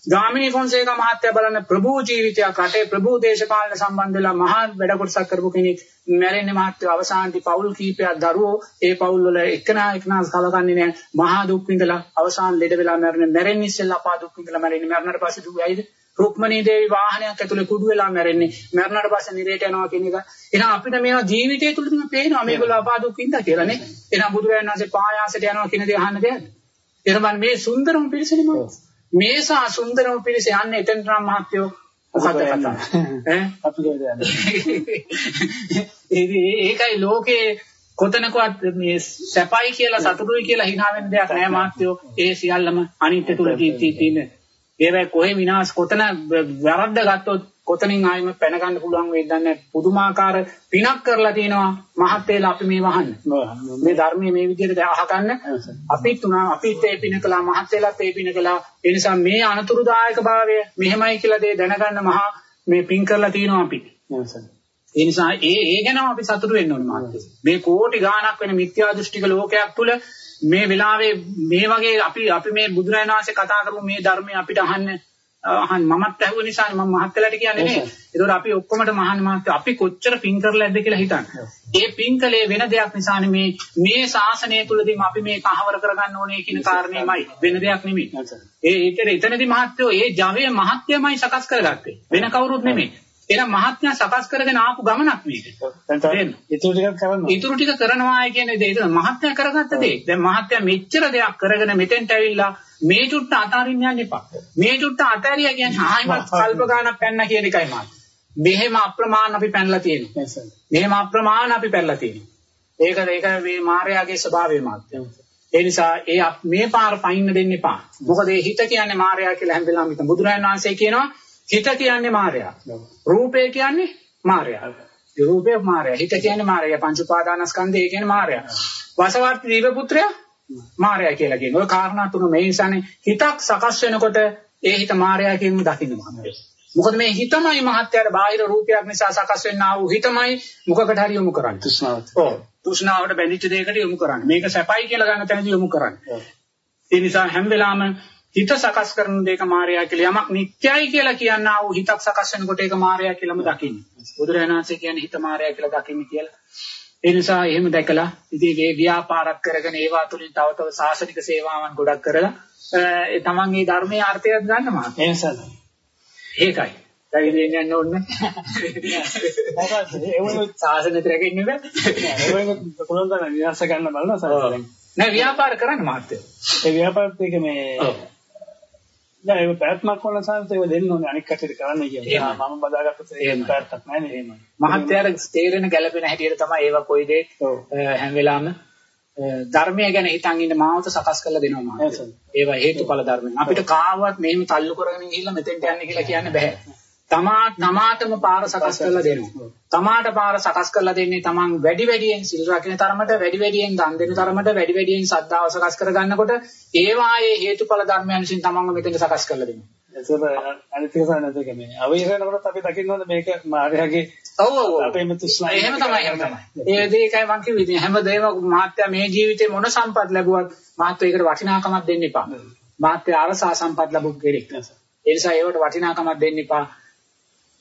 ගාමිණී ෆොන්සේකා මහත්තයා බලන්න ප්‍රභූ ජීවිතයක් රටේ ප්‍රභූ දේශපාලන සම්බන්ධ වෙලා මහා වැඩ කොටසක් කරපු කෙනෙක් මැරෙන්නේ මහත්තයා. අවසානයේ පවුල් කීපයක් දරුවෝ ඒ පවුල් වල එකනා එකනා කලකන්නේ නැහැ. මහා දුක් විඳලා අවසාන ලෙඩ වෙලා මැරෙන්නේ මැරෙන්නේ ඉස්සෙල්ලා අපා දුක් විඳලා මැරෙන්නේ. මැරුණාට පස්සේ දුක ඇයිද? රුක්මනී දේවි වාහනයක් ඇතුලේ කුඩු වෙලා මැරෙන්නේ. මැරුණාට පස්සේ නිරේට යනවා කියන එක. එහෙනම් අපිට මේවා ජීවිතය තුළදීම පේනවා. මේගොල්ලෝ අපා දුක් විඳා කියලා නේ. එහෙනම් බුදුරජාණන් වහන්සේ පායාසයට යනවා කියන දේ අහන්න දෙයක්ද එහෙනම් මේ සුන්දරම පිළිසෙන්නේ මොකක්ද මේසා සුන්දරම පිරිස යන්නේ එතනට නම් මහත්යෝ මොකද කතා? ඈ? අපි ඒකයි ලෝකේ කොතනකවත් මේ සැපයි කියලා සතුටුයි කියලා hina වෙන දෙයක් නෑ මහත්යෝ. ඒ සියල්ලම අනිත්‍ය තුල තියෙන ඒවැ කොහේ විනාශ කොතන වැරද්ද ගත්තොත් කොතනින් ආයෙම පැන ගන්න පුළුවන් වෙයිද නැහැ පුදුමාකාර පිනක් කරලා තිනවා මහත් වේලා අපි මේ වහන්න. මේ ධර්මයේ මේ විදිහට අහගන්න. අපිත් උනා අපිත් ඒ පින කළා මහත් වේලාත් ඒ පින කළා. ඒ නිසා මේ අනතුරුදායක භාවය මෙහෙමයි කියලා දේ දැනගන්න මහා මේ පින් කරලා තිනවා අපි. ඒ නිසා ඒ ඒ ගැනම අපි සතුටු වෙන්න ඕනේ මාත් මේ කෝටි ගාණක් වෙන මිත්‍යා දෘෂ්ටික ලෝකයක් තුල මේ වෙලාවේ මේ වගේ අපි අපි මේ බුදුරජාණන් වහන්සේ කතා කරමු මේ ධර්මය අපිට අහන්න අහන් මමත් ඇහුව නිසා මම මහත්තයලට කියන්නේ නේ. ඒකෝර අපි ඔක්කොමට මහාන මහත්තයෝ අපි කොච්චර පින් කරලාද කියලා හිතන්න. ඒ පින්කලේ වෙන දෙයක් නිසානේ මේ මේ ශාසනය තුලදීම අපි මේ කහවර කරගන්න ඕනේ කියන කාරණේමයි වෙන දෙයක් නෙමෙයි. ඒ ඊතර එතනදී මහත්තයෝ ඒ ජවයේ මහත්යමයි සකස් කරගත්තේ. වෙන කවුරුත් නෙමෙයි. එහෙනම් මහත්ඥා සකස් කරගෙන ආපු ගමනක් මේක. දැන් ඉතුරු ටිකක් කරනවා. ඉතුරු ටික කරනවායි කියන්නේ ඒක මහත්ඥා කරගත්ත දේ. දැන් මහත්ඥා මෙච්චර දෙයක් කරගෙන මෙතෙන්ට ඇවිල්ලා මේ චුට්ට අතාරින්න යන්න එපා. මේ චුට්ට අතාරියා කියන්නේ ආයිමත් කල්ප ගානක් පැන්න කියන එකයි මාත්. මෙහෙම අප්‍රමාණ අපි පැනලා තියෙනවා. මෙහෙම අප්‍රමාණ අපි පැනලා තියෙනවා. ඒක ඒක මේ මායාවේ ස්වභාවය මාත්. ඒ නිසා ඒ මේ පාර පයින්න දෙන්න එපා. මොකද ඒ හිත කියන්නේ මායාව කියලා හැම වෙලාවෙම හිත. බුදුරජාණන් වහන්සේ කියනවා හිත කියන්නේ මායя. රූපය කියන්නේ මායя. රූපය මායя. හිත කියන්නේ මායя. පංච උපාදානස්කන්ධය ඒ කියන්නේ මායя. වසවර්ති දීව පුත්‍රයා මායя කියලා කියනවා. ඔය කාරණා තුන මේ නිසානේ හිතක් සකස් වෙනකොට ඒ හිත මායя කියන දකින්නවා. මොකද මේ හිතමයි මහත්යර බාහිර රූපයක් නිසා සකස් වෙන්නා වූ හිතමයි මොකකට හරි යොමු කරන්නේ තෘෂ්ණාවට. ඔව්. තෘෂ්ණාවට බැඳිච්ච දෙයකට යොමු කරන්නේ. මේක සැපයි කියලා ගන්න තැනදී යොමු කරන්නේ. ඒ නිසා හැම වෙලාවෙම හිත සකස් කරන දෙයක මායя කියලා යමක් නිත්‍යයි කියලා කියන ආ වූ හිතක් සකස් වෙනකොට ඒක මායя කියලාම දකින්නේ. බුදුරජාණන් වහන්සේ කියන්නේ හිත මායя කියලා දකින්නේ කියලා. ඒ නිසා එහෙම දැකලා ඉතින් ඒ ව්‍යාපාරක් කරගෙන ඒවා තුලින් තව තව සාසනික සේවාවන් ගොඩක් කරලා ඒ තමන් මේ ධර්මයේ අර්ථය ගන්නවා. ඒ නිසා ඒකයි. දැන් යන්න ඕනේ. ඒවලු සාසනෙත් රැකෙන්නේ නැහැ. ඒවලු කොහොමද නිරස ගන්න බලනවා සාසනෙන්. නෑ ව්‍යාපාර කරන්න මාත්‍ය. ඒ ව්‍යාපාරත් එක මේ නෑ ඒක පැවැත්මක් වුණ සංසය ඒව දෙන්න ඕනේ අනික් කටට කරන්න කියන්නේ. මම බදාගත්තත් ඒක. පැවැත්මක් නෑ නේ එහෙමයි. මහත්යාට තේරෙන ගැළපෙන හැටියට තමයි ඒවා කොයි දේ ඔව්. හැම වෙලාවෙම ධර්මය ගැන හිතන් ඉන්න මාවත සකස් කරලා දෙනවා මාත්. ඒවා හේතුඵල ධර්මෙන්. අපිට කාවවත් මෙහෙම තල්ලු කරගෙන ගිහිල්ලා මෙතෙන්ට යන්න කියලා කියන්න බෑ. තමා තමාටම පාර සකස් කරලා දෙනවා. තමාට පාර සකස් කරලා දෙන්නේ තමන් වැඩි වැඩියෙන් සිල් රකින්න තරමට වැඩි වැඩියෙන් දන් දෙන තරමට වැඩි වැඩියෙන් සද්ධාව සකස් කර ගන්නකොට ඒවායේ හේතුඵල ධර්මයන් විසින් තමන්ව මෙතෙන්ට සකස් කරලා දෙනවා. ඒක අනිත් එක සානත් එක මේ අවේරනකොට අපි දකින්න ඕනේ මේක මාර්යාගේ ඔව් ඔව් ඔව්. අපේ මිතුස්ලා එහෙම තමයි එහෙම තමයි. ඒ දෙයකයි මම කිව්වේ. හැමදේම මාත්‍යා මේ ජීවිතේ මොන සම්පත් ලැබුවත් මාත්‍යා ඒකට වටිනාකමක් දෙන්න එපා. මාත්‍යා අරසා සම්පත් ලැබුත් කෙරෙක්. ඒ නිසා ඒවට වටිනාකමක් දෙන්න එපා.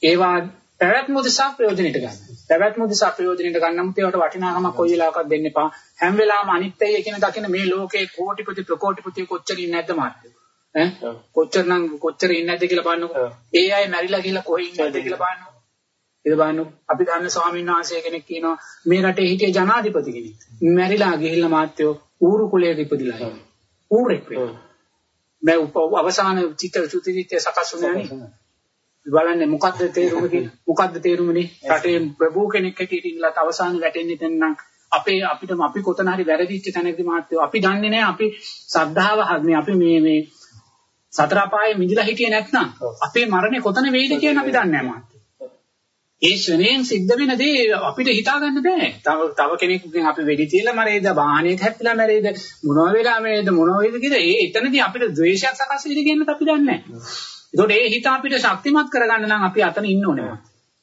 ඒවා පැවැත්ම උදෙසා ප්‍රයෝජනෙට ගන්න. පැවැත්ම උදෙසා ප්‍රයෝජනෙට ගන්නමුත් ඒවට වටිනාකමක් කොයි වෙලාවකවත් දෙන්න එපා. හැම වෙලාවම අනිත්‍යය කියන දකින මේ ලෝකේ කෝටිපති ප්‍රකෝටිපති කොච්චර ඉන්නේ නැද්ද මාත්‍යා? ඈ කොච්චරනම් කොච්චර ඉන්නේ නැද්ද කියලා බලන්නකෝ. ඒ අය මැරිලා ගිහලා කොහේ ඉන්නේ නැද්ද කියලා බලන්නකෝ. ඒක බලන්න අපි දන්න ස්වාමීන් වහන්සේ කෙනෙක් කියනවා මේ රටේ හිටිය ජනාධිපති කෙනෙක්. මැරිලා ගිහිල්ලා මාත්‍යෝ ඌරු කුලයේ ඉපදිලා. ඌරෙක් වෙනවා. මම අවසාන චිත්ත චුතිචිත්තේ සකස් වුණා නේ. බලන්නේ මොකද්ද තේරුම? මොකද්ද තේරුමනේ? (laughs) රටේ ප්‍රභූ කෙනෙක් හැටියට ඉන්නලා අවසාන වැටෙන්නේ දැන් නම් අපේ අපිට අපි කොතන හරි වැරදිච්ච තැනකදී මාත්‍යෝ අපි දන්නේ නැහැ අපි සද්ධාව හදන්නේ අපි මේ මේ සතර අපායේ මිදලා හිටියේ නැත්නම් අපේ මරණය කොතන වෙයිද කියන අපි දන්නේ නැහැ මාත්‍යෝ. ඒ ශ්‍රණයෙන් සිද්ධ වෙන දේ අපිට හිතා ගන්න බෑ. තව තව කෙනෙකුගෙන් අපි වෙඩි තියලා මරේද, වාහනයක හැප්පිලා මරේද, මොනවා වෙලා මරේද, මොනවා වෙයිද කියලා ඒ එතනදී අපිට ද්වේෂයක් සකස් වෙයිද කියන්නත් අපි දන්නේ නැහැ. ඒතකොට ඒ හිත අපිට ශක්තිමත් කරගන්න නම් අපි අතන ඉන්න ඕනේ.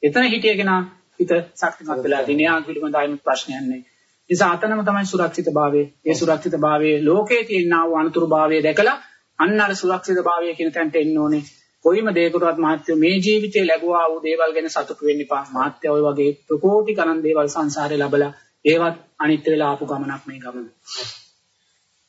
එතන හිටිය කෙනා හිත ශක්තිමත් වෙලා දිනයා පිළිබඳ ආයෙත් ප්‍රශ්නයක් නැහැ. නිසා අතනම තමයි සුරක්ෂිතභාවය. ඒ සුරක්ෂිතභාවයේ ලෝකයේ තියෙනා වූ අනුතුරුභාවය දැකලා අන්න අර සුරක්ෂිතභාවය කියන තැනට එන්න ඕනේ. කොයිම දෙයකටවත් මහත්ය මේ ජීවිතේ ලැබුවා වූ දේවල් ගැන සතුටු වෙන්න එපා. මහත්ය ඔය වගේ ප්‍රකෝටි ගණන් දේවල් සංසාරේ ලැබලා ඒවත් අනිත්‍ය වෙලා ආපු ගමනක් මේ ගමන.